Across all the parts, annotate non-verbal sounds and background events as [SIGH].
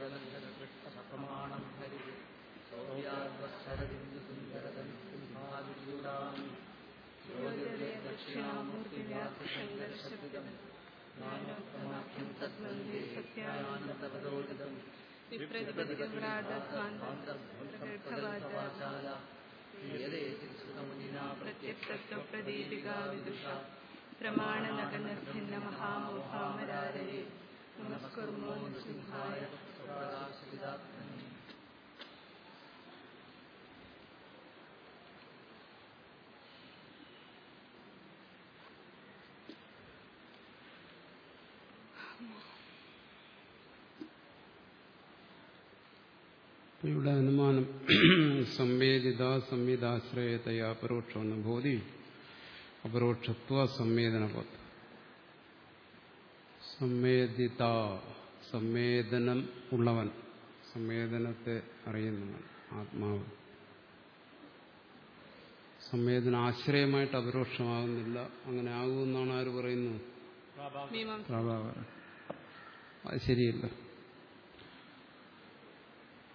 वक्लादाभिगिदाग्रतत्रलङ्घनकृष्णप्रमाणं हरिः सौर्याद्वत्सरबिन्दुसुन्दरतनिस्सिंहादिचूडामि योगिर्दक्षिणामूर्तिव्यासशङ्करशब्दम् ज्ञानोत्तमाख्यं तद्वन्दे सत्यानन्दवदोदितम् प्रत्यक्षत्वप्रदीपिका विदुषा प्रमाणनगनर्थिन्न महामोहामरारये नमस्कुर्मो नृसिंहाय ഇവിടെ അനുമാനം [CLEARS THROAT] സംവേദിത സംവേദാശ്രയതയാ അപരോക്ഷമെന്ന് ബോധി അപരോക്ഷത്വ സംവേദനപത് സംവേദിത സംവേദനം ഉള്ളവൻ സംവേദനത്തെ അറിയുന്നവൻ ആത്മാവ്. സംവേദന ആശ്രയമായിട്ട് അപരോക്ഷമാകുന്നില്ല അങ്ങനെ ആകുമെന്നാണ് ആര് പറയുന്നു അത് ശരിയല്ല.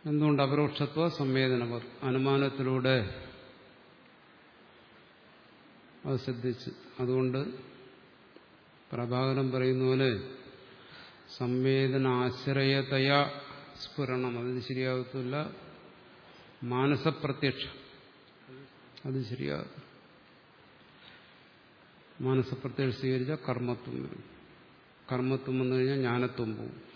എന്തുകൊണ്ട് അപരോക്ഷത്വ സംവേദനവർ അനുമാനത്തിലൂടെ അത് ശ്രദ്ധിച്ച് അതുകൊണ്ട് പ്രഭാകരൻ പറയുന്ന പോലെ സംവേദനാശ്രയതയാ സ്ഫുരണം. അത് ശരിയാകത്തില്ല മാനസപ്രത്യക്ഷം. അത് ശരിയാകും മാനസപ്രത്യക്ഷം സ്വീകരിച്ച കർമ്മത്വം വരും. കർമ്മത്വം വന്നു കഴിഞ്ഞാൽ ജ്ഞാനത്വം പോകും.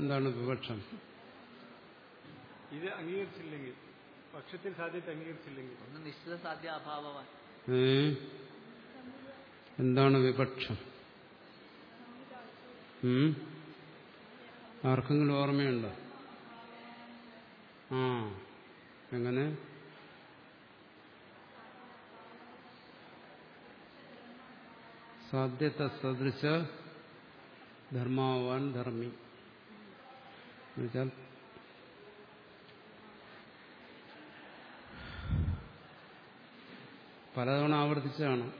എന്താണ് വിപക്ഷം ഇത് അംഗീകരിച്ചില്ലെങ്കിൽ പക്ഷത്തിൽ സാധ്യത അംഗീകരിച്ചില്ലെങ്കിൽ. ഒന്ന് നിശ്ചിത സാധ്യ അഭാവമാണ് എന്താണ് വിപക്ഷം? ആർക്കെങ്കിലും ഓർമ്മയുണ്ടോ? ആ എങ്ങനെ? സാധ്യത സദൃശ ധർമാവാൻ ധർമ്മി. എന്നുവെച്ചാൽ പലതവണ ആവർത്തിച്ചാണ്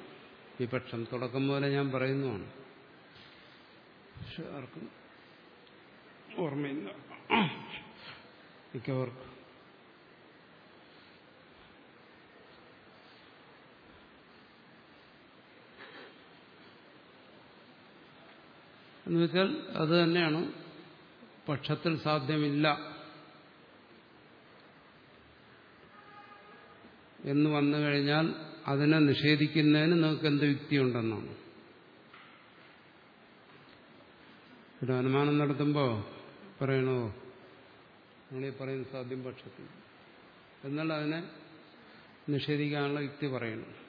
വിപക്ഷം തുടക്കം പോലെ ഞാൻ പറയുന്നതാണ്. പക്ഷെ ആർക്കും ഓർമ്മയില്ല. മിക്കവർക്കും. എന്നുവെച്ചാൽ അത് തന്നെയാണ്. പക്ഷത്തിൽ സാധ്യമില്ല എന്ന് വന്നു കഴിഞ്ഞാൽ അതിനെ നിഷേധിക്കുന്നതിന് നിങ്ങൾക്ക് എന്ത് യുക്തിയുണ്ടെന്നാണ്. ഒരു അനുമാനം നടത്തുമ്പോൾ പറയണോ? നിങ്ങളീ പറയുന്ന സാധ്യം പക്ഷത്തിൽ. എന്നാൽ അതിനെ നിഷേധിക്കാനുള്ള യുക്തി പറയണം.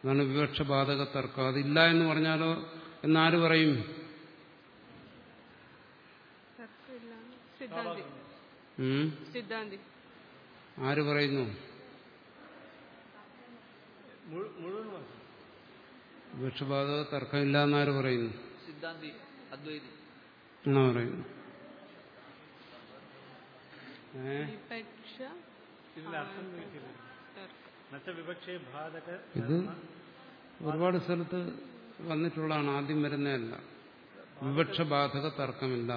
അതാണ് വിവക്ഷബാധക തർക്കം അതില്ല എന്ന് പറഞ്ഞാലോ എന്നാര് പറയും? ആര് പറയുന്നു? വിവക്ഷബാധക മുഴുവൻ ഇല്ല തർക്കമില്ല എന്നാര് പറയുന്നു? സിദ്ധാന്തി അദ്വൈതി. എന്നാ പറയുന്നു? ഏ ഇത് ഒരുപാട് സ്ഥലത്ത് വന്നിട്ടുള്ളതാണ്. ആദ്യം വരുന്നതല്ല. വിവക്ഷബാധക തർക്കമില്ല.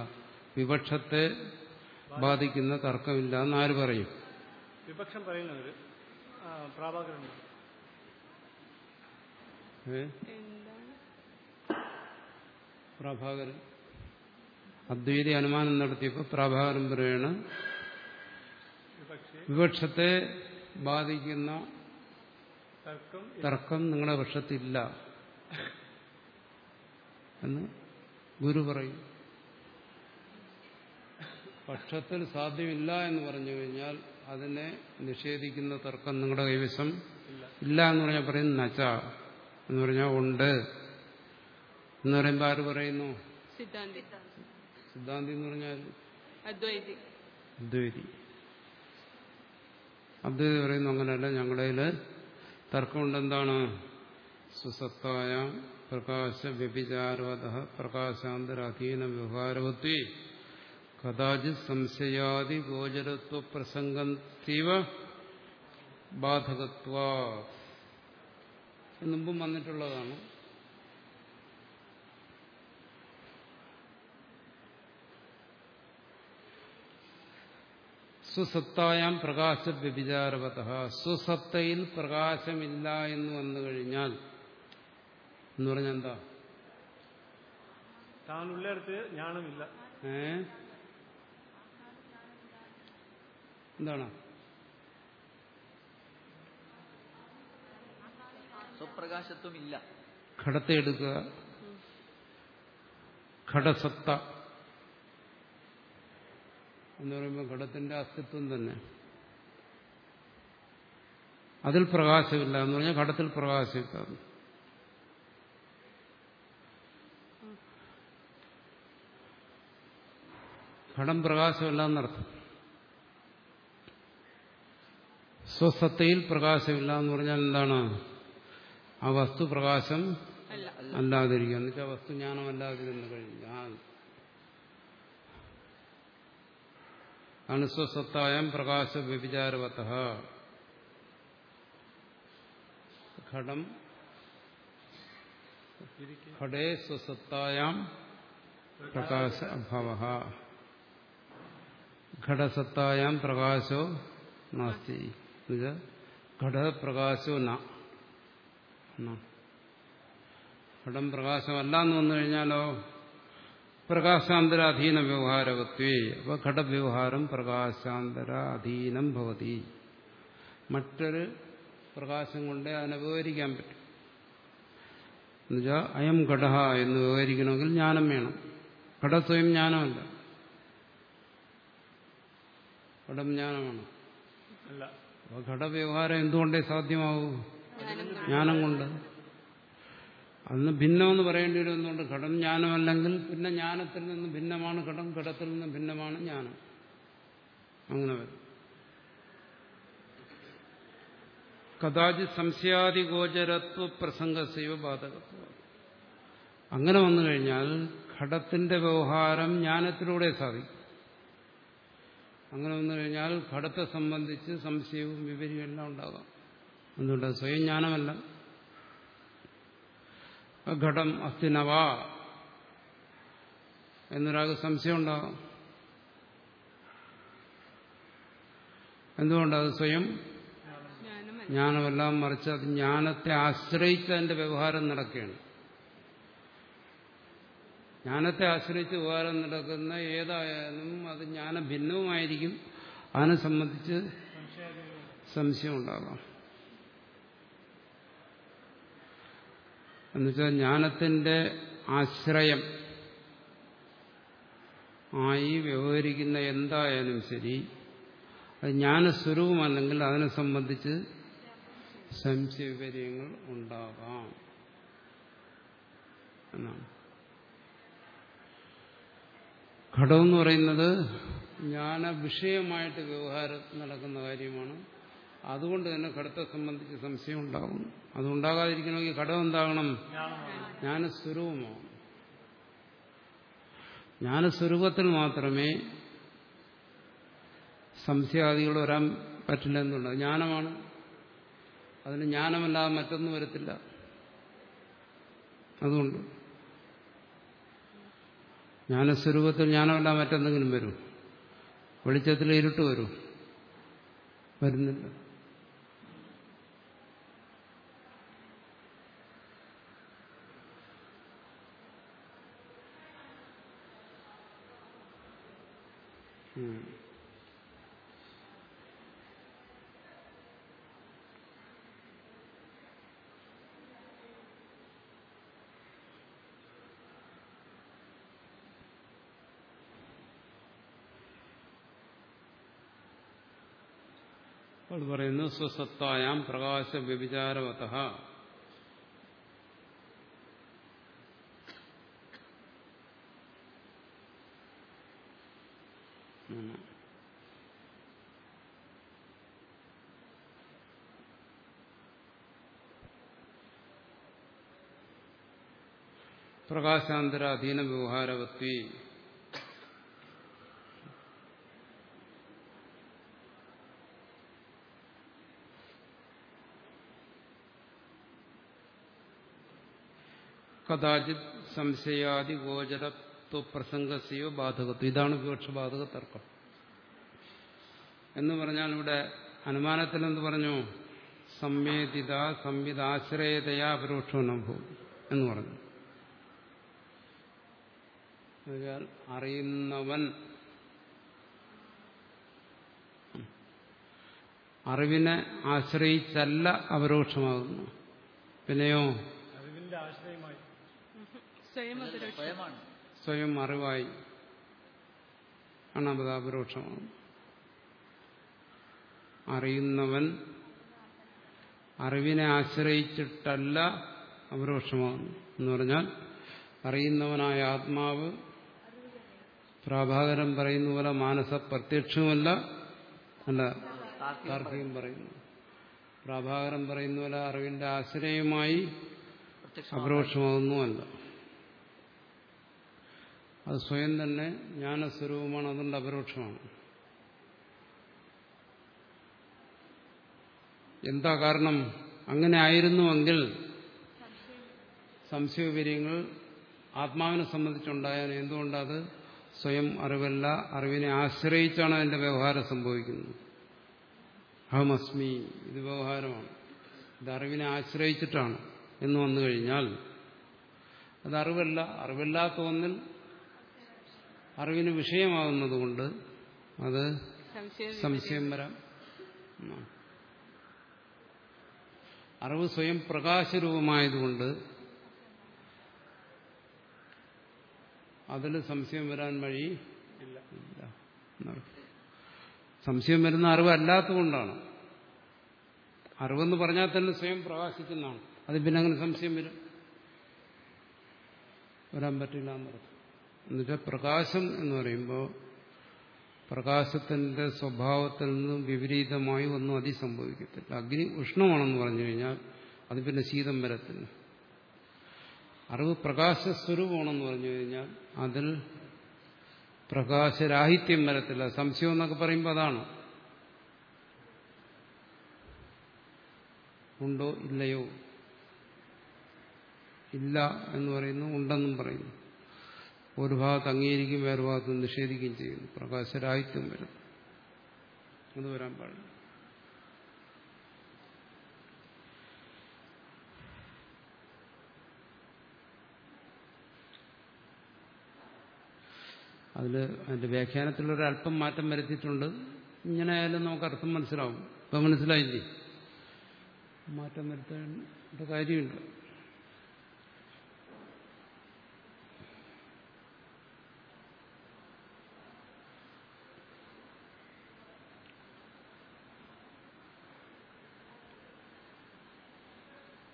വിവക്ഷത്തെ ബാധിക്കുന്ന തർക്കമില്ല എന്ന് ആര് പറയും? വിപക്ഷം പ്രാഭാകരനുണ്ട് പ്രഭാകരൻ. അദ്വൈതി അനുമാനം നടത്തിയപ്പോൾ പ്രഭാകരൻ പറയാണ് വിപക്ഷത്തെ വിവക്ഷത്തെ ബാധിക്കുന്ന തർക്കം തർക്കം നിങ്ങളുടെ പക്ഷത്തില്ല. എന്ന് ഗുരു പറയും. പക്ഷത്തിൽ സാധ്യമില്ല എന്ന് പറഞ്ഞു കഴിഞ്ഞാൽ അതിനെ നിഷേധിക്കുന്ന തർക്കം നിങ്ങളുടെ കൈവശം ഇല്ല. എന്ന് പറഞ്ഞാൽ പറയും നച്ച എന്ന് പറഞ്ഞാൽ ഉണ്ട്. എന്ന് പറയുമ്പോൾ ആര് പറയുന്നു? സിദ്ധാന്തി. സിദ്ധാന്തി എന്ന് പറഞ്ഞാൽ അദ്വൈതി. അദ്വൈതി. അദ്വൈതി പറയുന്നു അങ്ങനെയല്ല ഞങ്ങളുടെ തർക്കമുണ്ട് എന്താണ് സുസത്തായ പ്രകാശ വ്യഭിചാരവത പ്രകാശാന്തരാധീന വ്യവഹാരവത്വേ കഥാചിത് സംശയാദി ഗോചരത്വ പ്രസംഗീവ ബാധകത്വ. മുമ്പും വന്നിട്ടുള്ളതാണ്. സ്വസത്തായാം പ്രകാശ വ്യഭിചാരവത സ്വസത്തയിൽ പ്രകാശമില്ല എന്ന് വന്നു കഴിഞ്ഞാൽ എന്ന് പറഞ്ഞാൽ എന്താ? താനുള്ളിടത്ത് ജ്ഞാനമില്ല. ഏ? എന്താണ്? സ്വപ്രകാശത്വമില്ല. ഘടത്തെ എടുക്കുക. ഘടസത്ത. എന്ന് പറയുമ്പോൾ ഘടത്തിന്റെ അസ്തിത്വം തന്നെ. അതിൽ പ്രകാശമില്ല എന്ന് പറഞ്ഞാൽ ഘടത്തിൽ പ്രകാശമില്ല ഘടം പ്രകാശമില്ല എന്നർത്ഥം. സ്വസത്തയിൽ പ്രകാശമില്ല എന്ന് പറഞ്ഞാൽ എന്താണ്? ആ വസ്തു പ്രകാശം അല്ല അല്ലാതിരിക്കുക എന്നുവെച്ചാൽ വസ്തു ജ്ഞാനമല്ലാതിരുന്ന് കഴിഞ്ഞു ആ ആണ് സ്വസത്തായം പ്രകാശ വ്യഭിചാരവത്ത ഘടം ഘടേ സ്വസത്തായാം പ്രകാശ അഭാവ ഘടസത്തായാം പ്രകാശോ നാസ്തി. ഘടപ്രകാശോ ന. എന്നാ. ഘടം പ്രകാശമല്ല എന്ന് വന്നു കഴിഞ്ഞാലോ? പ്രകാശാന്തരാധീന വ്യവഹാരവത്വേ. അപ്പൊ ഘടവ്യവഹാരം പ്രകാശാന്തരാധീനം ഭവതി. മറ്റൊരു പ്രകാശം കൊണ്ടേ അതിനെ വ്യവഹരിക്കാൻ പറ്റും. എന്നുവെച്ചാൽ അയം ഘട എന്ന് വ്യവഹരിക്കണമെങ്കിൽ ജ്ഞാനം വേണം. ഘട സ്വയം ജ്ഞാനമല്ല. ഘടം ജ്ഞാനമാണ്. അല്ല. അപ്പൊ ഘടവ്യവഹാരം എന്തുകൊണ്ടേ സാധ്യമാവൂ? ജ്ഞാനം കൊണ്ട്. അന്ന് ഭിന്നമെന്ന് പറയേണ്ടി വരും എന്തുകൊണ്ട് ഘടം ജ്ഞാനമല്ലെങ്കിൽ പിന്നെ ജ്ഞാനത്തിൽ നിന്ന് ഭിന്നമാണ് ഘടം ഘടത്തിൽ നിന്ന് ഭിന്നമാണ് ജ്ഞാനം. അങ്ങനെ വരും. കഥാചി സംശയാദിഗോചരത്വ പ്രസംഗ ശൈവബാധകത്വ അങ്ങനെ വന്നു കഴിഞ്ഞാൽ ഘടത്തിന്റെ വ്യവഹാരം ജ്ഞാനത്തിലൂടെ സാധിക്കും. അങ്ങനെ വന്നു കഴിഞ്ഞാൽ ഘടത്തെ സംബന്ധിച്ച് സംശയവും വിവരവും എല്ലാം ഉണ്ടാകാം. എന്തുകൊണ്ട്? സ്വയം ജ്ഞാനമല്ല ഘടം അസ്ഥിനവാ എന്നൊരാൾക്ക് സംശയം ഉണ്ടാകാം എന്തുകൊണ്ടത് സ്വയം? ജ്ഞാനമല്ല മറിച്ച് അത് ജ്ഞാനത്തെ ആശ്രയിച്ച് അതിന്റെ വ്യവഹാരം നടക്കുകയാണ്. ജ്ഞാനത്തെ ആശ്രയിച്ച് വ്യവഹാരം നടക്കുന്ന ഏതായാലും അത് ജ്ഞാന ഭിന്നവുമായിരിക്കും അതിനെ സംബന്ധിച്ച് സംശയം ഉണ്ടാകാം എന്നുവെച്ചാൽ ജ്ഞാനത്തിന്റെ ആശ്രയം ആയി വ്യവഹരിക്കുന്ന എന്തായാലും ശരി അത് ജ്ഞാനസ്വരൂപമല്ലെങ്കിൽ അതിനെ സംബന്ധിച്ച് സംശയവിപര്യങ്ങൾ ഉണ്ടാകാം എന്നാണ്. ഘടമെന്ന് പറയുന്നത് ജ്ഞാന വിഷയമായിട്ട് വ്യവഹാരം നടക്കുന്ന കാര്യമാണ് അതുകൊണ്ട് തന്നെ ഘടത്തെ സംബന്ധിച്ച് സംശയം ഉണ്ടാകും അതുണ്ടാകാതിരിക്കണമെങ്കിൽ ഘടം എന്താകണം? ജ്ഞാനസ്വരൂപമാണ്. ജ്ഞാനസ്വരൂപത്തിൽ മാത്രമേ സംശയാദികൾ വരാൻ പറ്റില്ല എന്നുള്ളത് ജ്ഞാനമാണ്. അതിന് ജ്ഞാനമല്ലാതെ മറ്റൊന്നും വരത്തില്ല. അതുകൊണ്ട് ജ്ഞാനസ്വരൂപത്തിൽ ജ്ഞാനമല്ല മറ്റെന്തെങ്കിലും വരും? വെളിച്ചത്തിൽ ഇരുട്ട് വരും? വരുന്നില്ല. അവിടെ പറയുന്നു സ്വസത്തായാം പ്രകാശ വ്യഭിചാരവത പ്രകാശാന്തര അധീന വ്യവഹാരവത്വി കഥാചിത് സംശയാദി ഗോചരത്വ പ്രസംഗസ്യോ ബാധകത്വം. ഇതാണ് വിവക്ഷബാധക തർക്കം എന്ന് പറഞ്ഞാൽ ഇവിടെ അനുമാനത്തിൽ എന്ത് പറഞ്ഞു? സംവേദിത സംവിധാശ്രയതയാ പരോക്ഷനഭൂ എന്ന് പറഞ്ഞു. എന്നുവെച്ചാൽ അറിയുന്നവൻ അറിവിനെ ആശ്രയിച്ചല്ല അപരോക്ഷമാകുന്നു. പിന്നെയോ? അറിവിന്റെ ആശ്രയമായി. സ്വയം അറിവായി ആണ് അത് അപരോക്ഷമാകുന്നത്. അറിയുന്നവൻ അറിവിനെ ആശ്രയിച്ചിട്ടല്ല അപരോക്ഷമാകുന്നു എന്ന് പറഞ്ഞാൽ അറിയുന്നവനായ ആത്മാവ് പ്രാഭാകരൻ പറയുന്ന പോലെ മാനസ പ്രത്യക്ഷവുമല്ല അല്ല താർക്കികം പറയുന്നു. പ്രാഭാകരൻ പറയുന്ന പോലെ അറിവിന്റെ ആശ്രയമായി അപരോക്ഷമാകുന്നുമല്ല അത് സ്വയം തന്നെ ജ്ഞാനസ്വരൂപമാണ് അതുകൊണ്ട് അപരോക്ഷമാണ്. എന്താ കാരണം? അങ്ങനെ ആയിരുന്നുവെങ്കിൽ സംശയവിര്യങ്ങൾ ആത്മാവിനെ സംബന്ധിച്ചുണ്ടായാൽ എന്തുകൊണ്ടത്? സ്വയം അറിവല്ല അറിവിനെ ആശ്രയിച്ചാണ് അതിന്റെ വ്യവഹാരം സംഭവിക്കുന്നത്. അഹമസ്മി ഇത് വ്യവഹാരമാണ്. ഇത് അറിവിനെ ആശ്രയിച്ചിട്ടാണ് എന്ന് വന്നു കഴിഞ്ഞാൽ അത് അറിവല്ല. അറിവില്ലാത്ത ഒന്നിൽ അറിവിന് വിഷയമാകുന്നതുകൊണ്ട് അത് സംശയം വരാം. അറിവ് സ്വയം പ്രകാശരൂപമായതുകൊണ്ട് അതിൽ സംശയം വരാൻ വഴി ഇല്ല. സംശയം വരുന്ന അറിവല്ലാത്തതുകൊണ്ടാണ്. അറിവെന്ന് പറഞ്ഞാൽ തന്നെ സ്വയം പ്രകാശിക്കുന്നതാണ്. അത് പിന്നെ അങ്ങനെ സംശയം വരും. വരാൻ പറ്റില്ല എന്നർത്ഥം എന്നുവെച്ചാൽ പ്രകാശം എന്ന് പറയുമ്പോൾ പ്രകാശത്തിന്റെ സ്വഭാവത്തിൽ നിന്നും വിപരീതമായി ഒന്നും അതി സംഭവിക്കത്തില്ല അഗ്നി ഉഷ്ണമാണെന്ന് പറഞ്ഞു കഴിഞ്ഞാൽ അത് പിന്നെ ശീതം വരത്തില്ല. അറിവ് പ്രകാശസ്വരൂപമാണെന്ന് പറഞ്ഞു കഴിഞ്ഞാൽ അതിൽ പ്രകാശരാഹിത്യം വരത്തില്ല. സംശയം എന്നൊക്കെ പറയുമ്പോൾ അതാണ്. ഉണ്ടോ ഇല്ലയോ? ഇല്ല എന്ന് പറയുന്നു ഉണ്ടെന്നും പറയുന്നു. ഒരു ഭാഗത്ത് അംഗീകരിക്കും വേറെ ഭാഗത്ത് നിഷേധിക്കുകയും ചെയ്യുന്നു. പ്രകാശരാഹിത്യം വരും. അത് വരാൻ പാടില്ല. അതിൽ അതിന്റെ വ്യാഖ്യാനത്തിലൊരു അല്പം മാറ്റം വരുത്തിയിട്ടുണ്ട്. ഇങ്ങനെ ആയാലും നമുക്ക് അർത്ഥം മനസ്സിലാവും. ഇപ്പം മനസ്സിലായില്ലേ? മാറ്റം വരുത്തേണ്ട കാര്യമുണ്ട്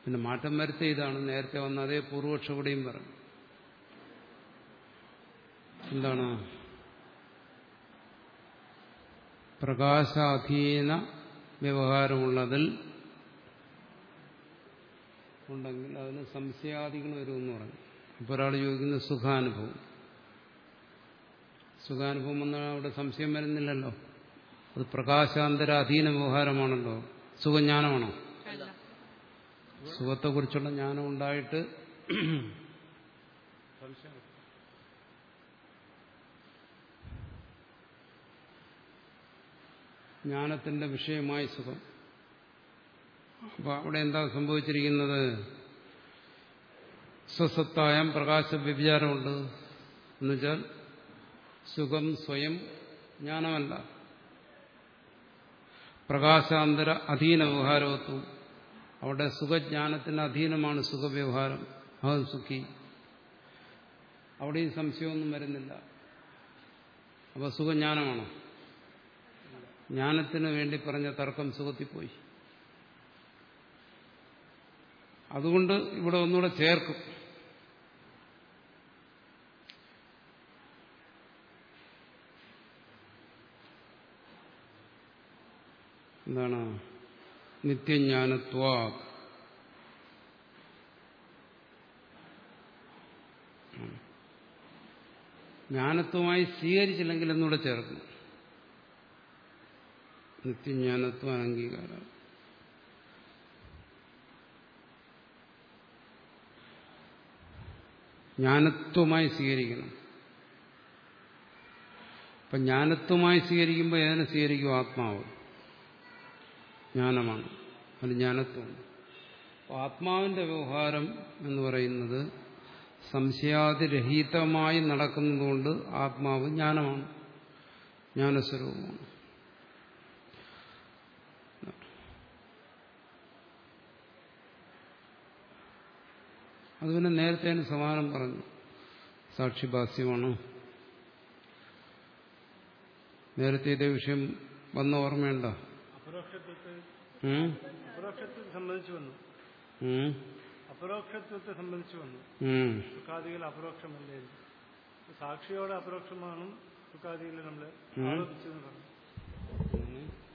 പിന്നെ മാറ്റം വരുത്തിയ ഇതാണ് നേരത്തെ വന്ന അതേ പൂർവക്ഷ കൂടെയും പറഞ്ഞു. എന്താണ്? പ്രകാശാധീന വ്യവഹാരമുള്ളതിൽ ഉണ്ടെങ്കിൽ അതിന് സംശയാദികൾ വരുമെന്ന് പറഞ്ഞു അപ്പോൾ ഒരാൾ ചോദിക്കുന്നത് സുഖാനുഭവം. സുഖാനുഭവം എന്നാൽ അവിടെ സംശയം വരുന്നില്ലല്ലോ. അത് പ്രകാശാന്തര അധീന വ്യവഹാരമാണല്ലോ. സുഖജ്ഞാനമാണോ? സുഖത്തെക്കുറിച്ചുള്ള ജ്ഞാനം ഉണ്ടായിട്ട് സംശയം ജ്ഞാനത്തിന്റെ വിഷയമായി സുഖം. അപ്പൊ അവിടെ എന്താ സംഭവിച്ചിരിക്കുന്നത്? സ്വസത്തായം പ്രകാശ വ്യഭിചാരമുണ്ട്. എന്നുവെച്ചാൽ സുഖം സ്വയം ജ്ഞാനമല്ല. പ്രകാശാന്തര അധീന വ്യവഹാരത്വം അവിടെ സുഖജ്ഞാനത്തിന് അധീനമാണ് സുഖവ്യവഹാരം. അഹം സുഖി. അവിടെ ഈ സംശയമൊന്നും വരുന്നില്ല. അപ്പൊ സുഖജ്ഞാനമാണോ? ജ്ഞാനത്തിന് വേണ്ടി പറഞ്ഞ തർക്കം സുഖത്തിൽ പോയി അതുകൊണ്ട് ഇവിടെ ഒന്നുകൂടെ ചേർക്കും. എന്താണ്? നിത്യജ്ഞാനത്വ ജ്ഞാനത്വമായി സ്വീകരിച്ചില്ലെങ്കിൽ എന്നൂടെ ചേർക്കണം നിത്യജ്ഞാനത്വ അംഗീകാരം ജ്ഞാനത്വമായി സ്വീകരിക്കണം. അപ്പൊ ജ്ഞാനത്വമായി സ്വീകരിക്കുമ്പോൾ ഏതിനെ സ്വീകരിക്കും? ആത്മാവ്. ജ്ഞാനമാണ്. അത് ജ്ഞാനത്വമാണ് ആത്മാവിന്റെ വ്യവഹാരം എന്ന് പറയുന്നത് സംശയാതിരഹിതമായി നടക്കുന്നതുകൊണ്ട് ആത്മാവ് ജ്ഞാനമാണ്. ജ്ഞാനസ്വരൂപമാണ്. അത് പിന്നെ നേരത്തെ സമാനം പറഞ്ഞു. സാക്ഷിഭാസ്യമാണ്. നേരത്തെ ഇതേ വിഷയം വന്ന ഓർമ്മയുണ്ട? അപരോക്ഷത്വത്തെ സംബന്ധിച്ച് വന്നു. സുഖാദികൾ അപരോക്ഷമല്ലേ സാക്ഷിയോടെ അപരോക്ഷമാണ് സുഖാദികൾ നമ്മൾ ഉം. പറഞ്ഞു.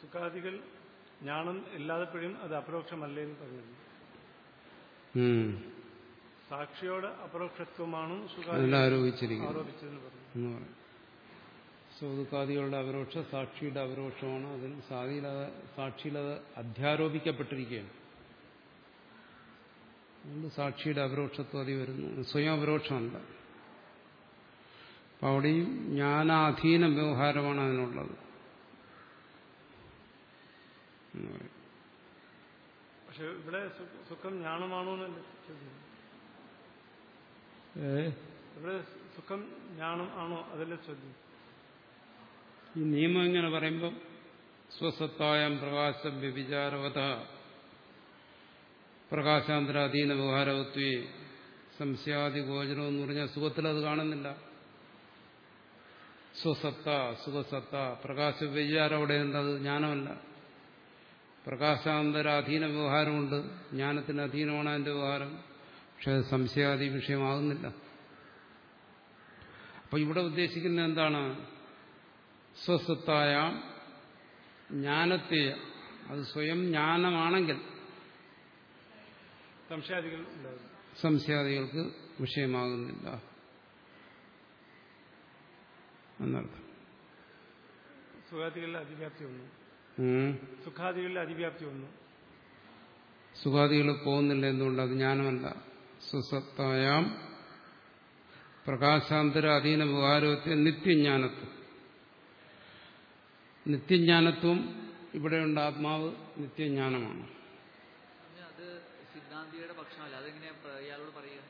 സുഖാദികൾ ജ്ഞാനം ഇല്ലാതെപ്പോഴും അത് അപരോക്ഷമല്ലേ എന്ന് പറഞ്ഞിരുന്നു. സാക്ഷിയോട് അപരോക്ഷത്വമാണ് ആരോപിച്ചതെന്ന് പറഞ്ഞു. അപരോക്ഷം സാക്ഷിയുടെ അപരോക്ഷമാണ് അതിൽ സാധിയിലത് സാക്ഷിയിലത് അധ്യാരോപിക്കപ്പെട്ടിരിക്കുകയാണ്. അതുകൊണ്ട് സാക്ഷിയുടെ അപരോക്ഷത്വം അതി വരുന്നു. സ്വയം അപരോക്ഷമല്ല. അപ്പം അവിടെയും ജ്ഞാനാധീന വ്യവഹാരമാണ് അതിനുള്ളത് എന്ന് പറയും പക്ഷെ ഇവിടെ സുഖം ജ്ഞാനമാണോ എന്നല്ല ചോദ്യം ഏ? ഇവിടെ സുഖം ജ്ഞാനം ആണോ അതല്ല ചോദ്യം. ഈ നിയമം ഇങ്ങനെ പറയുമ്പം സ്വസത്തായം പ്രകാശം വ്യഭിചാരവത. പ്രകാശാന്തര അധീന വ്യവഹാരവത്വേ സംശയാദി ഗോചരം എന്ന് പറഞ്ഞാൽ സുഖത്തിൽ അത് കാണുന്നില്ല. സ്വസത്ത സുഖസത്ത പ്രകാശ വ്യചാരം അവിടെ ഉണ്ട് അത് ജ്ഞാനമല്ല. പ്രകാശാന്തരാധീന വ്യവഹാരമുണ്ട് ജ്ഞാനത്തിന് അധീനമാണ് അതിന്റെ വ്യവഹാരം. പക്ഷെ അത് സംശയാദി വിഷയമാകുന്നില്ല. അപ്പൊ ഇവിടെ ഉദ്ദേശിക്കുന്നത് എന്താണ്? സ്വസ്വത്തായ ജ്ഞാനത്തെ അത് സ്വയം ജ്ഞാനമാണെങ്കിൽ സംശയാദികൾ സംശയാദികൾക്ക് വിഷയമാകുന്നില്ല. എന്നർത്ഥം. സുഖാദികളിൽ അതിവ്യാപ്തി വന്നു ഉം. സുഖാദികളിൽ അതിവ്യാപ്തി വന്നു. സുഖാദികൾ പോകുന്നില്ല എന്തുകൊണ്ട്? അത് ജ്ഞാനമല്ല സുസത്തായാം പ്രകാശാന്തര അധീന വികാരത്തെ നിത്യജ്ഞാനത്വം. നിത്യജ്ഞാനത്വം ഇവിടെയുണ്ട് ആത്മാവ് നിത്യജ്ഞാനമാണ്. സിദ്ധാന്തിയുടെ പക്ഷമല്ല. അതെങ്ങനെയാ ഇയാളോട് പറയുക.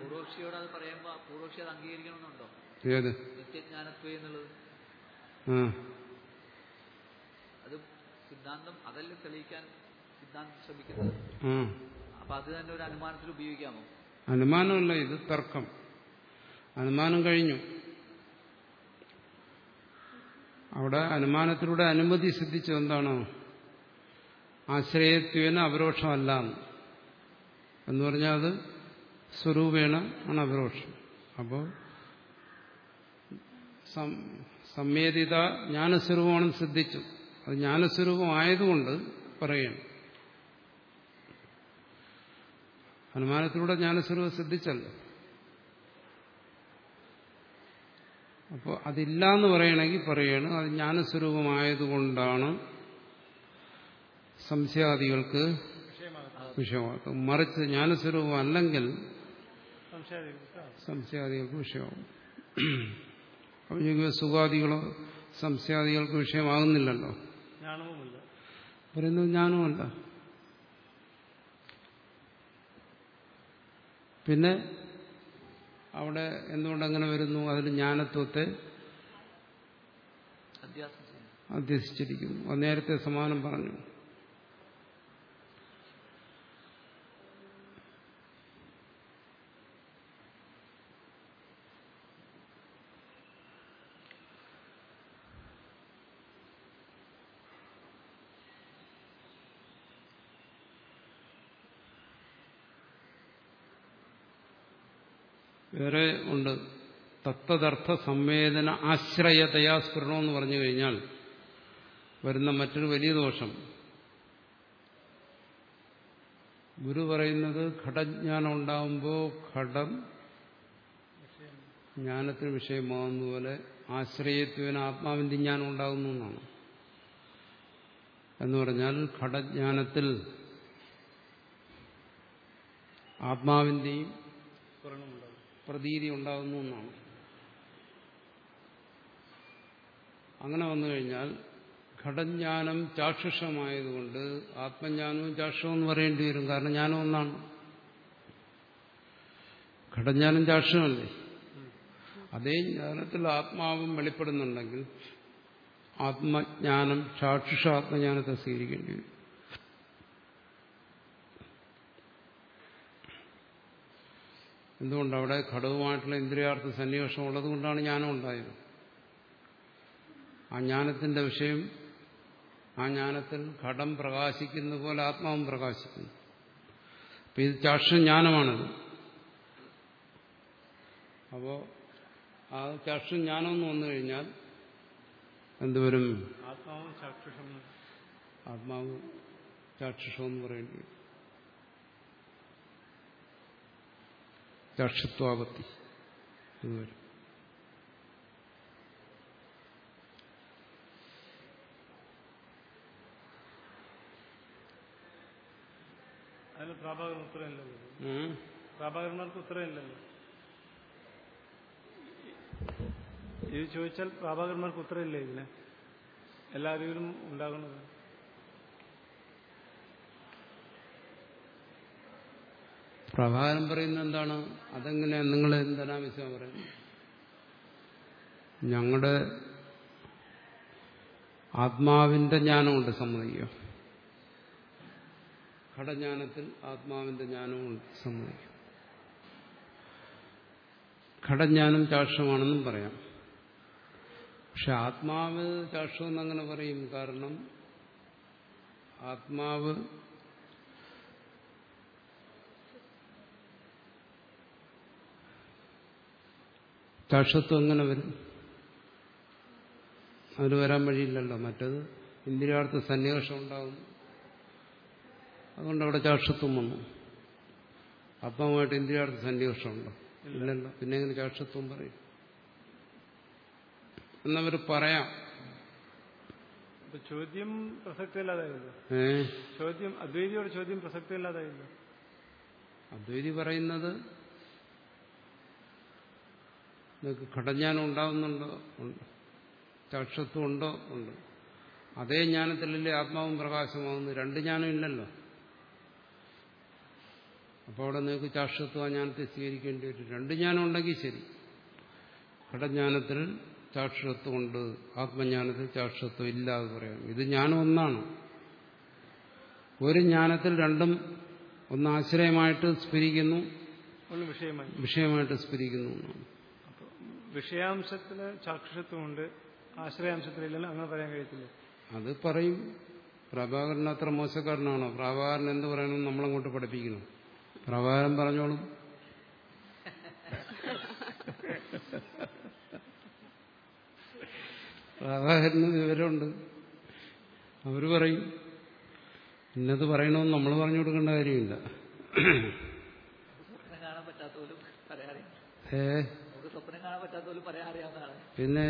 പൂർവക്ഷിയോട് അത് പറയുമ്പോൾ പൂർവക്ഷി അത് അംഗീകരിക്കണമെന്നുണ്ടോ? ഏത്? നിത്യജ്ഞാനത്വം എന്നുള്ളത്. അത് സിദ്ധാന്തം അതല്ലേ തെളിയിക്കാൻ സിദ്ധാന്തം ശ്രമിക്കുന്നത്. അപ്പൊ അത് തന്നെ ഒരു അനുമാനത്തിൽ ഉപയോഗിക്കാമോ? അനുമാനമല്ല ഇത് തർക്കം. അനുമാനം കഴിഞ്ഞു. അവിടെ അനുമാനത്തിലൂടെ അനുമതി സിദ്ധിച്ചത് എന്താണോ? ആശ്രയത്വേന അപരോക്ഷമല്ല എന്ന്. എന്ന് പറഞ്ഞാൽ അത് സ്വരൂപേണ ആണ് അപരോക്ഷം അപ്പോൾ സമ്മേതിത ജ്ഞാനസ്വരൂപമാണെന്ന് സിദ്ധിച്ചു അത് ജ്ഞാനസ്വരൂപമായതുകൊണ്ട് പറയണം. അനുമാനത്തിലൂടെ ജ്ഞാനസ്വരൂപം ശ്രദ്ധിച്ചല്ലോ അപ്പോൾ അതില്ല എന്ന് പറയണമെങ്കിൽ പറയണം അത് ജ്ഞാനസ്വരൂപമായതുകൊണ്ടാണ് സംശയാദികൾക്ക് വിഷയമാകും വിഷയമാക്കും മറിച്ച് ജ്ഞാനസ്വരൂപം അല്ലെങ്കിൽ സംശയാദികൾക്ക് വിഷയമാകും. സുഖാദികളോ സംശയാദികൾക്ക് വിഷയമാകുന്നില്ലല്ലോ. പറയുന്നത് ജ്ഞാനമല്ല പിന്നെ അവിടെ എന്തുകൊണ്ട് അങ്ങനെ വരുന്നു? അതിൽ ജ്ഞാനത്വത്തെ അധ്യസിച്ചിരിക്കുന്നു നേരത്തെ സമാനം പറഞ്ഞു. വേറെ ഉണ്ട്. തത്തദർത്ഥ സംവേദന ആശ്രയതയാ എന്ന് പറഞ്ഞു കഴിഞ്ഞാൽ വരുന്ന മറ്റൊരു വലിയ ദോഷം. ഗുരു പറയുന്നത് ഘടജ്ഞാനം ഉണ്ടാകുമ്പോൾ ഘടം ജ്ഞാനത്തിന് വിഷയമാകുന്നതുപോലെ ആശ്രയത്വന് ആത്മാവിന്റെ ജ്ഞാനം ഉണ്ടാകുന്നു എന്നാണ്. എന്ന് പറഞ്ഞാൽ ഘടജ്ഞാനത്തിൽ ആത്മാവിന്റെയും പ്രതീതി ഉണ്ടാകുന്നു എന്നാണ്. അങ്ങനെ വന്നു കഴിഞ്ഞാൽ ഘടജ്ഞാനം ചാക്ഷുഷമായതുകൊണ്ട് ആത്മജ്ഞാനവും ചാക്ഷുഷം എന്ന് പറയേണ്ടി വരും. കാരണം ജ്ഞാനം ഒന്നാണ്. ഘടജ്ഞാനം ചാക്ഷുഷമല്ലേ അതേ ജ്ഞാനത്തിൽ ആത്മാവും വെളിപ്പെടുന്നുണ്ടെങ്കിൽ ആത്മജ്ഞാനം ചാക്ഷുഷ ആത്മജ്ഞാനത്തെ സ്വീകരിക്കേണ്ടി വരും. എന്തുകൊണ്ട് അവിടെ ഘടകമായിട്ടുള്ള ഇന്ദ്രിയാർത്ഥ സന്നിവേഷം ഉള്ളത് കൊണ്ടാണ് ജ്ഞാനം ഉണ്ടായത്? ആ ജ്ഞാനത്തിന്റെ വിഷയം ആ ജ്ഞാനത്തിൽ ഘടം പ്രകാശിക്കുന്ന പോലെ ആത്മാവും പ്രകാശിക്കുന്നു. അപ്പൊ ഇത് ചാക്ഷജ്ഞാനമാണത് അപ്പോ ആ ചാക്ഷജ്ഞാനം എന്ന് വന്നു കഴിഞ്ഞാൽ എന്തുവരും ആത്മാവ് ചാക്ഷുഷം ആത്മാവ് ചാക്ഷുഷം എന്ന് പറയേണ്ടി ചാക്ഷത്വാപത്തി എന്ന് വരും. അതിന് പ്രാഭാകരൻ ഉത്തരമില്ലല്ലോ. പ്രാഭാകരന്മാർക്ക് ഉത്തരമില്ലല്ലോ ഇത് ചോദിച്ചാൽ പ്രാഭാകരന്മാർക്ക് ഉത്തരമില്ല ഇതിന്? എല്ലാ അറിവിലും ഉണ്ടാകുന്നത്? പ്രഭാകരൻ പറയുന്നത് എന്താണ്? അതെങ്ങനെയാ നിങ്ങൾ എന്തനാവശ്യം പറയുന്നത്? ഞങ്ങളുടെ ആത്മാവിന്റെ ജ്ഞാനമുണ്ട് സമ്മതിക്കുക ഘടജ്ഞാനത്തിൽ ആത്മാവിന്റെ ജ്ഞാനമുണ്ട് സമ്മതിക്കുക ഘടജ്ഞാനം ചാക്ഷമാണെന്നും പറയാം. പക്ഷെ ആത്മാവ് ചാക്ഷമെന്ന് അങ്ങനെ പറയും. കാരണം ആത്മാവ് ചാക്ഷത്വം എങ്ങനെ വരും? അതിന് വരാൻ വഴിയില്ലല്ലോ. മറ്റത് ഇന്ദ്രിയാർത്ഥ സന്നിവേഷം ഉണ്ടാകും അതുകൊണ്ട് അവിടെ ചാക്ഷത്വം വന്നു. അപ്പമായിട്ട് ഇന്ദ്രിയാർത്ഥ സന്നിവേഷം ഉണ്ടോ? ഇല്ലല്ലോ. പിന്നെ എങ്ങനെ ചാക്ഷത്വം പറയും? എന്നവർ പറയാം. ചോദ്യം പ്രസക്തിയില്ലാതായല്ലോ? ചോദ്യം അദ്വൈതിയോട് ചോദ്യം പ്രസക്തിയില്ലാതായല്ലോ? അദ്വൈതി പറയുന്നത് നിങ്ങൾക്ക് ഘടജ്ഞാനം ഉണ്ടാകുന്നുണ്ടോ ഉണ്ട്. ചാക്ഷത്വം ഉണ്ടോ? ഉണ്ട്. അതേ ജ്ഞാനത്തിലല്ലേ ആത്മാവും പ്രകാശമാകുന്നു രണ്ട് ജ്ഞാനം ഇല്ലല്ലോ. അപ്പോൾ അവിടെ നിങ്ങൾക്ക് ചാക്ഷത്വം ജ്ഞാനത്തെ സ്വീകരിക്കേണ്ടി വരും. രണ്ട് ജ്ഞാനം ഉണ്ടെങ്കിൽ ശരി. ഘടജ്ഞാനത്തിൽ ചാക്ഷത്വമുണ്ട് ആത്മജ്ഞാനത്തിൽ ചാക്ഷത്വം ഇല്ല എന്ന് പറയാം. ഇത് ജ്ഞാനം ഒന്നാണ്. ഒരു ജ്ഞാനത്തിൽ രണ്ടും ഒന്ന് ആശ്രയമായിട്ട് സ്ഫുരിക്കുന്നു. വിഷയമായി. വിഷയമായിട്ട് സ്ഫുരിക്കുന്നു എന്നാണ്. അപ്പൊ വിഷയാംശത്തിന് ചാക്ഷുഷത്വമുണ്ട് ആശ്രയാംശത്തിലില്ലെന്ന് അങ്ങനെ പറയാൻ കഴിയത്തില്ല. അത് പറയും. പ്രഭാകരൻ അത്ര മോശക്കാരനാണോ? പ്രഭാകരൻ എന്ത് പറയണമെന്ന് നമ്മളങ്ങോട്ട് പഠിപ്പിക്കണം പ്രഭാകരൻ പറഞ്ഞോളും. പ്രഭാകരന് വിവരമുണ്ട്. അവർ പറയും. ഇന്നത് പറയണമെന്ന് നമ്മൾ പറഞ്ഞു കൊടുക്കേണ്ട കാര്യമില്ല. ഏ? പറ്റാത്തവരും പറയാൻ പിന്നെ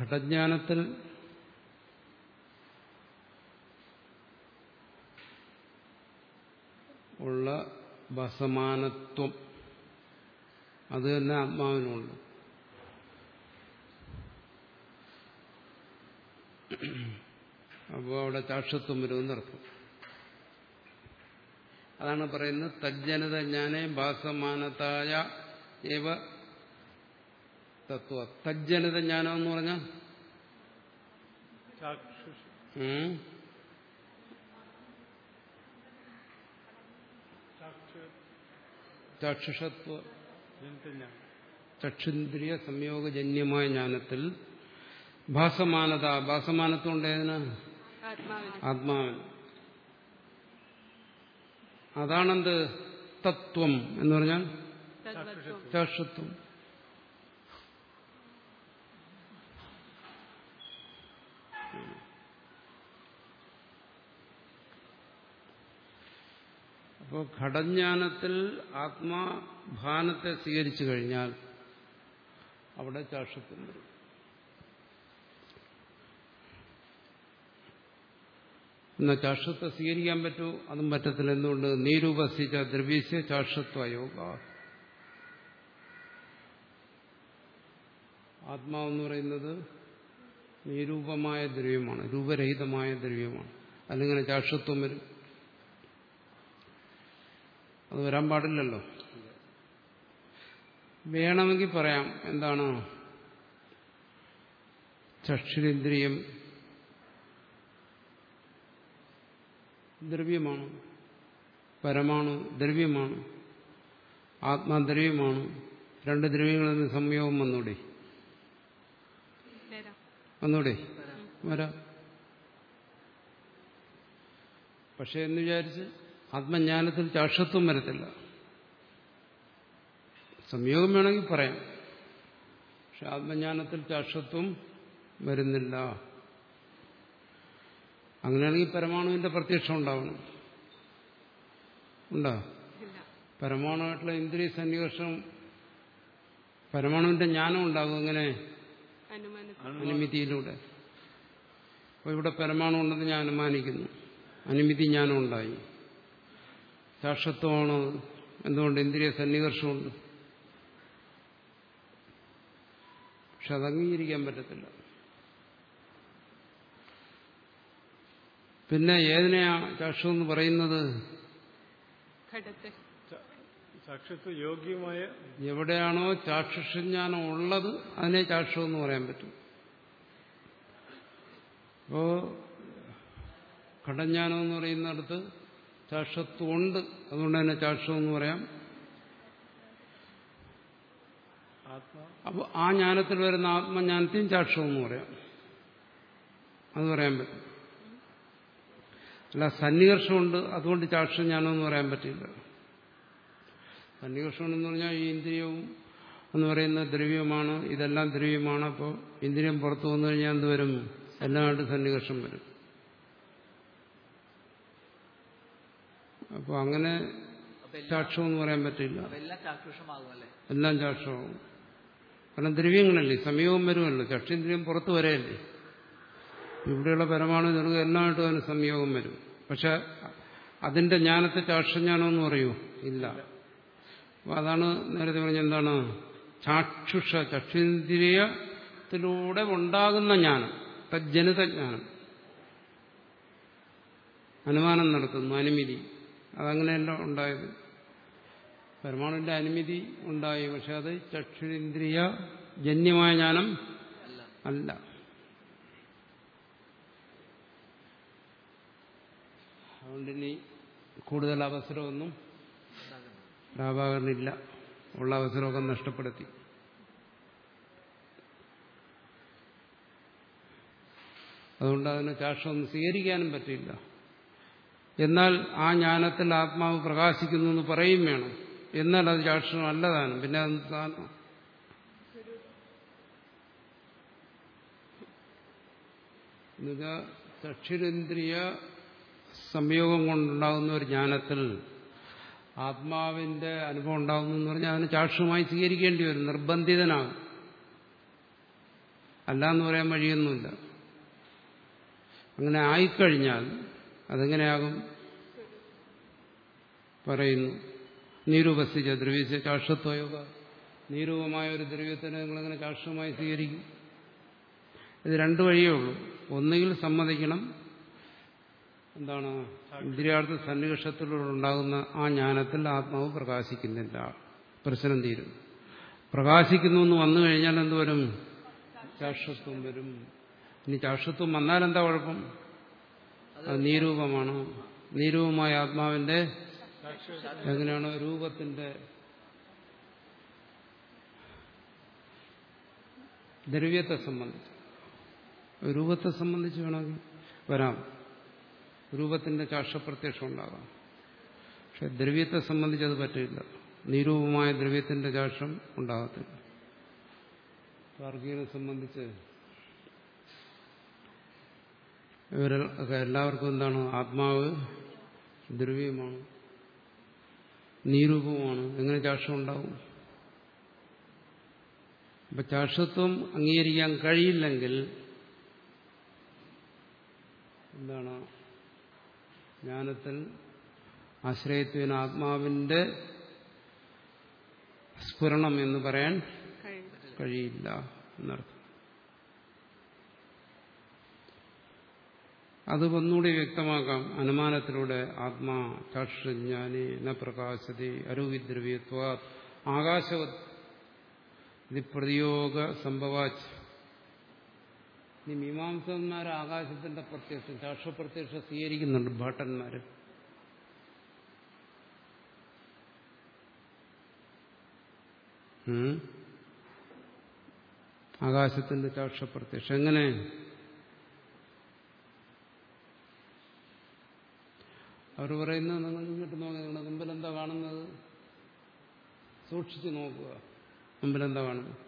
ഘടജ്ഞാനത്തിൽ വസമാനത്വം. അത് തന്നെ ആത്മാവിനുണ്ട്. അപ്പോൾ അവിടെ ചാക്ഷത്വം വരുമെന്നർത്ഥം അതാണ് പറയുന്നത് തജ്ജനത ഞാനെ ഭാസമാനത്തായ ഏവ തത്വ. തജ്ജനത ജ്ഞാനം എന്ന് പറഞ്ഞാൽ ചാക്ഷുഷ ഉം, ചാക്ഷു ചാക്ഷുഷത്വ ചക്ഷുന്ദ്രിയ സംയോഗജന്യമായ ജ്ഞാനത്തിൽ ഭാസമാനത ഭാസമാനത്വം ഉണ്ട് ഏതിന്? ആത്മാവൻ അതാണെന്ത്? തത്വം എന്ന് പറഞ്ഞാൽ ചാക്ഷത്വം അപ്പോൾ ഘടജ്ഞാനത്തിൽ ആത്മാഭാനത്തെ സ്വീകരിച്ചു കഴിഞ്ഞാൽ അവിടെ ചാഷത്വം വരും. എന്നാൽ ചാഷത്വം സ്വീകരിക്കാൻ പറ്റൂ? അതും പറ്റത്തില്ല. എന്തുകൊണ്ട്? നീരൂപസിച്ച ദ്രവീസ്യ ചാഷത്വ യോഗ. ആത്മാവെന്ന് പറയുന്നത് നീരൂപമായ ദ്രവ്യമാണ് രൂപരഹിതമായ ദ്രവ്യമാണ്. അല്ലെങ്കിൽ ചാഷത്വം വരും. അത് വരാൻ പാടില്ലല്ലോ. വേണമെങ്കിൽ പറയാം എന്താണ്? ചക്ഷുരേന്ദ്രിയം ദ്രവ്യമാണ്. പരമാണ് ദ്രവ്യമാണ്. ആത്മാദ്രവ്യമാണ്. രണ്ട് ദ്രവ്യങ്ങളിൽ നിന്ന് സംയോഗം വന്നൂടെ? വന്നൂടെ? വരാം. പക്ഷെ എന്ന് വിചാരിച്ച് ആത്മജ്ഞാനത്തിൽ ചാക്ഷത്വം വരത്തില്ല. സംയോഗം വേണമെങ്കിൽ പറയാം. പക്ഷെ ആത്മജ്ഞാനത്തിൽ ചാക്ഷത്വം വരുന്നില്ല. അങ്ങനെയാണെങ്കിൽ പരമാണുവിന്റെ പ്രത്യക്ഷം ഉണ്ടാവണം. ഉണ്ടോ? പരമാണുമായിട്ടുള്ള ഇന്ദ്രിയ സന്നിവേഷം പരമാണുവിന്റെ ജ്ഞാനം ഉണ്ടാകും അനുമാനത്തിൽ അനുമതിയിലൂടെ. അപ്പോൾ ഇവിടെ പരമാണു ഉണ്ടെന്ന് ഞാൻ അനുമാനിക്കുന്നു. അനുമതി ജ്ഞാനം ഉണ്ടായി. സാക്ഷത്വമാണോ എന്തുകൊണ്ട് ഇന്ദ്രിയ സന്നികർഷമുണ്ട്? പക്ഷെ അത് അംഗീകരിക്കാൻ പറ്റത്തില്ല. പിന്നെ ഏതിനെയാ ചാക്ഷു എന്ന് പറയുന്നത് യോഗ്യമായ എവിടെയാണോ ചാക്ഷുഷജ്ഞാനം ഉള്ളത് അതിനെ ചാക്ഷു എന്ന് പറയാൻ പറ്റും. അപ്പോ ഘടജ്ഞാനം എന്ന് പറയുന്നിടത്ത് ചാക്ഷത്വം ഉണ്ട് അതുകൊണ്ട് തന്നെ ചാക്ഷു എന്ന് പറയാം. അപ്പോൾ ആ ജ്ഞാനത്തിൽ വരുന്ന ആത്മജ്ഞാനത്തെയും ചാക്ഷു എന്ന് പറയാം. അത് പറയാൻ പറ്റും. അല്ല സന്നികർഷമുണ്ട്. അതുകൊണ്ട് ചാക്ഷം എന്ന് പറയാൻ പറ്റില്ല. സന്നികർഷം എന്ന് പറഞ്ഞാൽ ഈ ഇന്ദ്രിയവും എന്ന് പറയുന്ന ദ്രവ്യമാണ് ഇതെല്ലാം ദ്രവ്യമാണ്. അപ്പോൾ ഇന്ദ്രിയം പുറത്തു വന്നു കഴിഞ്ഞാൽ എന്ത് വരും? എല്ലാമായിട്ട് സന്നികർഷം വരും. അപ്പോൾ അങ്ങനെ അപ്പൊ ചാക്ഷു എന്ന് പറയാൻ പറ്റില്ല. അപ്പൊ എല്ലാം ചാക്ഷമാകും കാരണം ദ്രവ്യങ്ങളല്ലേ? സമയവും വരുമല്ലോ. ചക്ഷേന്ദ്രിയം പുറത്തു വരെയല്ലേ? ഇവിടെയുള്ള പരമാണു ചെറുക എല്ലാമായിട്ടും അതിന് സംയോഗം വരും. പക്ഷെ അതിന്റെ ജ്ഞാനത്തെ ചാക്ഷജ്ഞാനം എന്ന് പറയൂ. ഇല്ല. അപ്പൊ അതാണ് നേരത്തെ പറഞ്ഞ എന്താണ്? ചാക്ഷുഷ ചക്ഷേന്ദ്രിയത്തിലൂടെ ഉണ്ടാകുന്ന ജ്ഞാനം. തജ്ജനിതജ്ഞാനം അനുമാനം നടത്തുന്നു അനുമതി. അതങ്ങനെയല്ല ഉണ്ടായത്. പരമാണുവിന്റെ അനുമതി ഉണ്ടായി പക്ഷെ അത് ചക്ഷുരേന്ദ്രിയ ജന്യമായ ജ്ഞാനം അല്ല. അതുകൊണ്ട് ഇനി കൂടുതൽ അവസരമൊന്നും പ്രാഭാകരനില്ല. ഉള്ള അവസരമൊക്കെ നഷ്ടപ്പെടുത്തി. അതുകൊണ്ട് അതിന് ചാക്ഷമൊന്നും സ്വീകരിക്കാനും പറ്റില്ല എന്നാൽ ആ ജ്ഞാനത്തിൽ ആത്മാവ് പ്രകാശിക്കുന്നു എന്ന് പറയും വേണം. എന്നാൽ അത് ചാക്ഷണം അല്ലതാനും. പിന്നെ അത് എന്നുവെച്ചാൽ ചക്ഷുരേന്ദ്രിയ സംയോഗം കൊണ്ടുണ്ടാകുന്ന ഒരു ജ്ഞാനത്തിൽ ആത്മാവിന്റെ അനുഭവം ഉണ്ടാകുന്നു എന്ന് പറഞ്ഞാൽ അതിന് ചാക്ഷുമായി സ്വീകരിക്കേണ്ടി വരും. നിർബന്ധിതനാകും. അല്ല എന്ന് പറയാൻ വഴിയൊന്നുമില്ല. അങ്ങനെ ആയിക്കഴിഞ്ഞാൽ അതെങ്ങനെയാകും? പറയുന്നു. നീരൂപസ്ഥിച്ച ദ്രവ്യസ ചാഷത്വയോഗ നീരൂപമായ ഒരു ദ്രവ്യത്തിനെ നിങ്ങളെങ്ങനെ ചാഷമായി സ്വീകരിക്കും? ഇത് രണ്ടു വഴിയേ ഉള്ളൂ. ഒന്നുകിൽ സമ്മതിക്കണം. എന്താണ്? ഇന്ദ്രിയാർത്ഥ സന്നിവേഷത്തിലൂടെ ആ ജ്ഞാനത്തിൽ ആത്മാവ് പ്രകാശിക്കുന്നില്ല. പ്രശ്നം തീരും. പ്രകാശിക്കുന്നു എന്ന് വന്നു കഴിഞ്ഞാൽ എന്തുവരും ചാഷത്വം വരും. ഇനി ചാഷത്വം വന്നാൽ എന്താ കുഴപ്പം? അത് നീരൂപമാണ്. നീരൂപമായ ആത്മാവിന്റെ എങ്ങനെയാണ്? രൂപത്തിന്റെ ദ്രവ്യത്തെ സംബന്ധിച്ച്. രൂപത്തെ സംബന്ധിച്ച് വേണമെങ്കിൽ വരാം. രൂപത്തിന്റെ ചാഷപ്രത്യക്ഷം ഉണ്ടാകാം. പക്ഷെ ദ്രവ്യത്തെ സംബന്ധിച്ച് അത് പറ്റില്ല. നിരൂപമായ ദ്രവ്യത്തിന്റെ ചാഷം ഉണ്ടാകത്തില്ല. താർക്കികനെ സംബന്ധിച്ച് ഇവരൊക്കെ എല്ലാവർക്കും എന്താണ്? ആത്മാവ് ദ്രവ്യമാണ്. നീരൂപമാണ്. എങ്ങനെ ചാഷം ഉണ്ടാവും? അപ്പൊ ചാഷത്വം അംഗീകരിക്കാൻ കഴിയില്ലെങ്കിൽ എന്താണ്? ജ്ഞാനത്തിൽ ആശ്രയത്വന ആത്മാവിന്റെ സ്ഫുരണം എന്ന് പറയാൻ കഴിയില്ല. കഴിയില്ല എന്നർത്ഥം. അത് ഒന്നുകൂടി വ്യക്തമാക്കാം. അനുമാനത്തിലൂടെ ആത്മാ ചാക്ഷുജ്ഞാനി ന പ്രകാശതി അരുവിദ്രവ്യത്വ ആകാശവത്. ഇത് പ്രതിയോഗ സംഭവാച്ച്. ഈ മീമാംസന്മാർ ആകാശത്തിന്റെ പ്രത്യക്ഷം ചാക്ഷപ്രത്യക്ഷം സ്വീകരിക്കുന്നുണ്ട് ഭട്ടന്മാര്. ഉം. ആകാശത്തിന്റെ ചാക്ഷപ്രത്യക്ഷം. എങ്ങനെ? അവർ പറയുന്നത് നിങ്ങൾ ഇങ്ങോട്ട് നോക്കുക നിങ്ങളുടെ മുമ്പിൽ എന്താ കാണുന്നത്? സൂക്ഷിച്ചു നോക്കുക. മുമ്പിൽ എന്താ കാണുന്നത്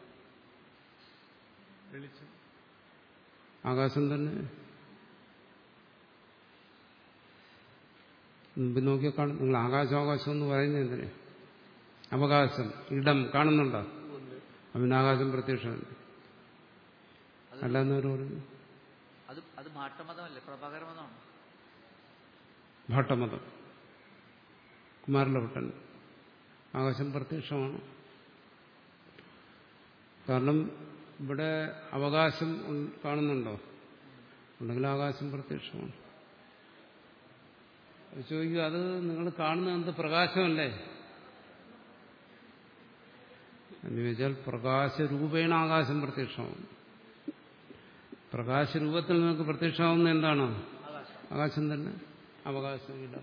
ആകാശം തന്നെ. മുമ്പിൽ നോക്കിയാൽ കാണും നിങ്ങൾ ആകാശം ആകാശം എന്ന് പറയുന്നത് എന്തിനാ? അവകാശം ഇടം കാണുന്നുണ്ടോ? അവന് ആകാശം പ്രത്യക്ഷമല്ല. അല്ലെന്നവർ അല്ലാന്നവർ പറഞ്ഞു? അത് അത് മാട്ടമതമല്ലേ പ്രഭാകരമതമാണ് ഭട്ടമതം. കുമാരലഭട്ടൻ ആകാശം പ്രത്യക്ഷമാണ്. കാരണം ഇവിടെ അവകാശം കാണുന്നുണ്ടോ? ഉണ്ടെങ്കിൽ ആകാശം പ്രത്യക്ഷമാണ്. ചോദിക്കുക അത് നിങ്ങൾ കാണുന്ന എന്ത് പ്രകാശമല്ലേ? എന്ന് ചോദിച്ചാൽ പ്രകാശരൂപേണ ആകാശം പ്രത്യക്ഷമാവും പ്രകാശരൂപത്തിൽ നിങ്ങൾക്ക് പ്രത്യക്ഷമാവുന്ന എന്താണ്? ആകാശം തന്നെ. അവകാശം ഇല്ല.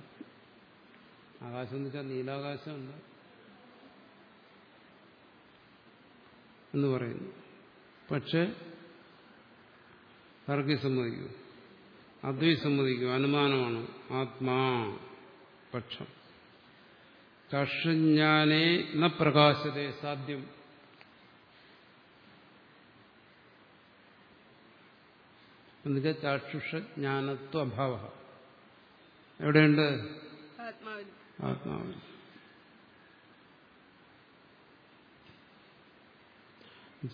ആകാശം എന്ന് വെച്ചാൽ നീലാകാശമല്ല എന്ന് പറയുന്നു. പക്ഷെ തർക്കി സമ്മതിക്കൂ. അദ്വൈ സമ്മതിക്കൂ. അനുമാനമാണ് ആത്മാ പക്ഷം. ചക്ഷുജ്ഞാനേ ന പ്രകാശതേ സാധ്യം. എന്നുവെച്ചാൽ ചാക്ഷുഷ ജ്ഞാനത്വ അഭാവ എവിടെയുണ്ട്? ആത്മാവിൽ.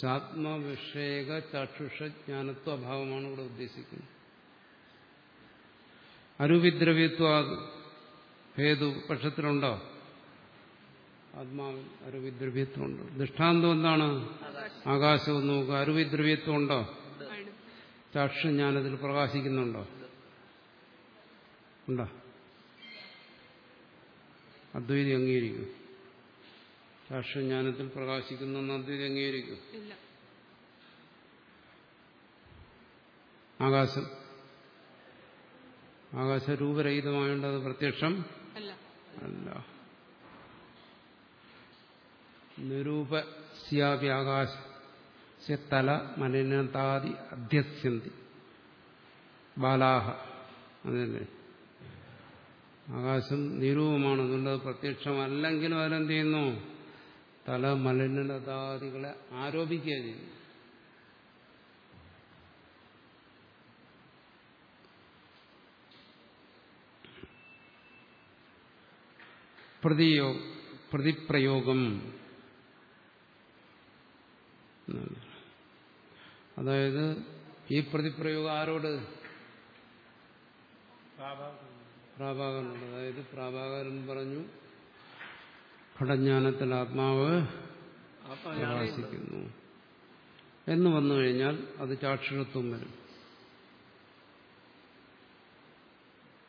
ആത്മവിഷയക ചാക്ഷുഷ ജ്ഞാനത്വ അഭാവമാണ് ഇവിടെ ഉദ്ദേശിക്കുന്നത്. അരുവിദ്രവ്യത്വ ഹേതു പക്ഷത്തിലുണ്ടോ? ആത്മാവിൽ അരുവിദ്രവ്യത്വം ഉണ്ട് ദൃഷ്ടാന്തം എന്താണ്? ആകാശം. നോക്കുക അരുവിദ്രവ്യത്വം ഉണ്ടോ ആണ്. ഞാനതിൽ പ്രകാശിക്കുന്നുണ്ടോ? ഉണ്ടോ? അദ്വൈതി അംഗീകരിക്കും. രാഷ്ട്രജ്ഞാനത്തിൽ പ്രകാശിക്കുന്ന അദ്വൈതി അംഗീകരിക്കും. ആകാശം. ആകാശരൂപരഹിതമായോണ്ട് അത് പ്രത്യക്ഷം അല്ല. നിരൂപ്യാപി ആകാശ തല മലിനതാതി അധ്യസ്യന്തി. ബാലാഹ. അതല്ലേ? ആകാശം നിരൂപമാണ്. അതുകൊണ്ട് അത് പ്രത്യക്ഷമല്ലെങ്കിലും അതിലെന്ത് ചെയ്യുന്നു? തല മലിനതാദികളെ ആരോപിക്കുക ചെയ്യുന്നു പ്രതിയോ പ്രതിപ്രയോഗം. അതായത് ഈ പ്രതിപ്രയോഗം ആരോട്? സ്വാഭാവികം പ്രാഭാകരനോട് അതായത് പ്രാഭാകരൻ പറഞ്ഞു ഘടജ്ഞാനത്തിൽ ആത്മാവ് പ്രകാശിക്കുന്നു. എന്ന് വന്നു കഴിഞ്ഞാൽ അത് ചാക്ഷുഷത്വം വരും.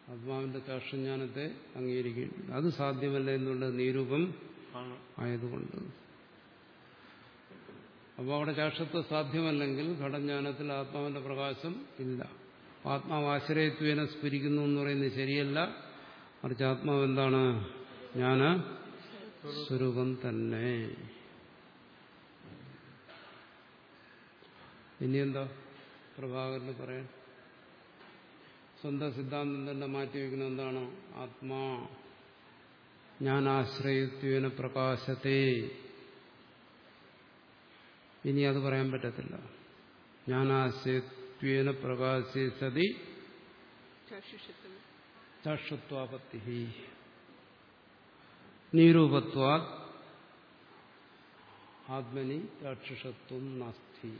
ആത്മാവിന്റെ ചാക്ഷുജ്ഞാനത്തെ അംഗീകരിക്കേണ്ടി അത് സാധ്യമല്ല എന്നുള്ള നിരൂപം ആയതുകൊണ്ട്. അപ്പോൾ അവിടെ ചാക്ഷത്വം സാധ്യമല്ലെങ്കിൽ ഘടജ്ഞാനത്തിൽ ആത്മാവിന്റെ പ്രകാശം ഇല്ല. ആത്മാവ് ആശ്രയത്വേന സ്ഫുരിക്കുന്നു എന്ന് പറയുന്നത് ശരിയല്ല. മറിച്ച് ആത്മാവ് എന്താണ്? ജ്ഞാന സ്വരൂപം തന്നെ. ഇനി എന്താ പ്രഭാകരന് പറയാൻ? സ്വന്തം സിദ്ധാന്തം തന്നെ മാറ്റിവെക്കുന്ന എന്താണ്? ആത്മാ ജ്ഞാനാശ്രയത്വേന പ്രകാശത്തെ. ഇനി അത് പറയാൻ പറ്റത്തില്ല. ജ്ഞാനാശ്രയത്വേന പ്രകാശേ സതി ചക്ഷുഷത്വം ചക്ഷുത്വാപത്തി നിരൂപത്വാ ആത്മനി ചക്ഷുഷത്വം നാസ്തി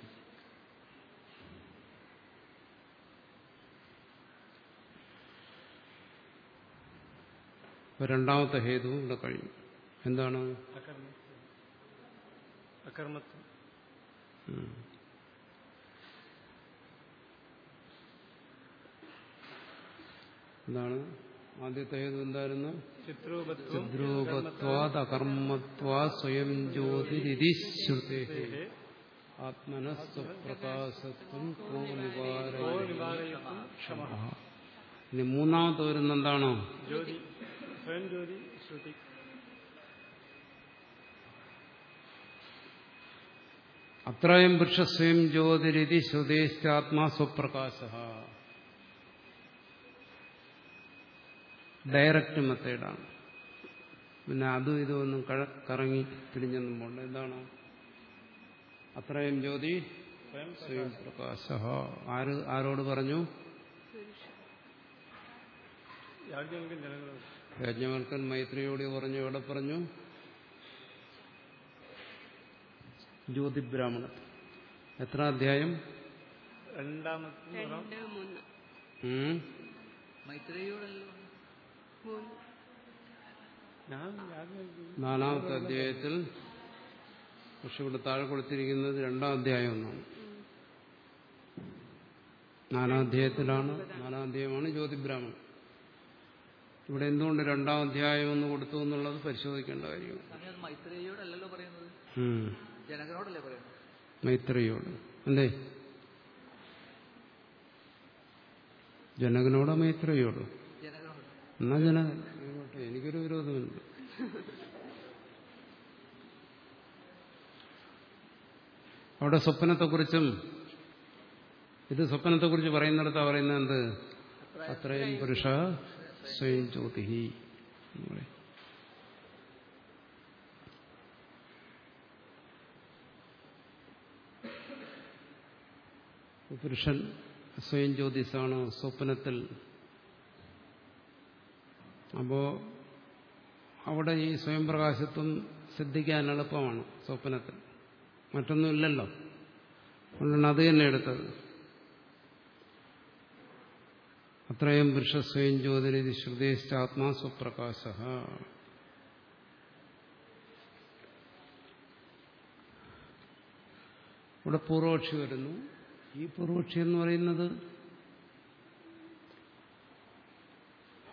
ഇപ്പൊ രണ്ടാമത്തെ ഹേതു ഇവിടെ കഴിഞ്ഞു. എന്താണ്? അകർമ്മ അകർമ്മത്വം. എന്താണ്? ആദ്യത്തെ ഹേതു എന്തായിരുന്നു? അകർമ്മത്വാ സ്വയം ജ്യോതിരിതി ശ്രുതേ ആത്മനസ്വപ്രകാശത്വം ഇനി മൂന്നാമത്തെ വരുന്ന എന്താണോ? അത്രയും വൃക്ഷ സ്വയം ജ്യോതിരിതി ശ്രുതേശ്ചാത്മാ സ്വപ്രകാശ. ഡയറക്റ്റ് മെത്തേഡാണ്. പിന്നെ അതും ഇതും ഒന്നും കഴ- കറങ്ങി തിരിഞ്ഞൊന്നും പോകണ്ട എന്താണ്? അത്രയും ജ്യോതി. സ്വയം സ്വയം പ്രകാശ ആര് ആരോട് പറഞ്ഞു? യജ്ഞവൽക്കൻ മൈത്രിയോട് പറഞ്ഞു എവിടെ പറഞ്ഞു? ജ്യോതിബ്രാഹ്മണൻ. എത്ര അധ്യായം? രണ്ടാമത്തെ മൈത്രിയോടല്ലോ. നാലാമത്തെ അധ്യായത്തിൽ പക്ഷെ ഇവിടെ താഴെ കൊടുത്തിരിക്കുന്നത് രണ്ടാം അധ്യായം ഒന്നാണ്. നാലാം അധ്യായത്തിലാണ് നാലാം അധ്യായമാണ് ജ്യോതിബ്രാഹ്മൺ ഇവിടെ എന്തുകൊണ്ട് രണ്ടാം അധ്യായം എന്ന് കൊടുത്തു എന്നുള്ളത് പരിശോധിക്കേണ്ട കാര്യമാണ് മൈത്രിയോട്. അല്ലേ? ജനകനോടോ മൈത്രിയോടോ? എന്നാ ഞാൻ എനിക്കൊരു വിരോധമില്ല അവിടെ സ്വപ്നത്തെക്കുറിച്ചും ഇത് സ്വപ്നത്തെക്കുറിച്ച് പറയുന്നിടത്താ പറയുന്നത് എന്ത്? അത്രയും പുരുഷ സ്വയം ജ്യോതിഹി പുരുഷൻ സ്വയം ജ്യോതിസാണ് സ്വപ്നത്തിൽ അപ്പോ അവിടെ ഈ സ്വയം പ്രകാശത്വം സിദ്ധിക്കാൻ എളുപ്പമാണ് സ്വപ്നത്തിൽ. മറ്റൊന്നുമില്ലല്ലോ. അതുകൊണ്ടാണ് അത് തന്നെ എടുത്തത്. അത്രയും പുരുഷസ്വയം ജ്യോതിരീതി ശ്രുതിയാത്മാ സ്വപ്രകാശ. ഇവിടെ പൂർവക്ഷി വരുന്നു. ഈ പൂർവക്ഷി എന്ന് പറയുന്നത്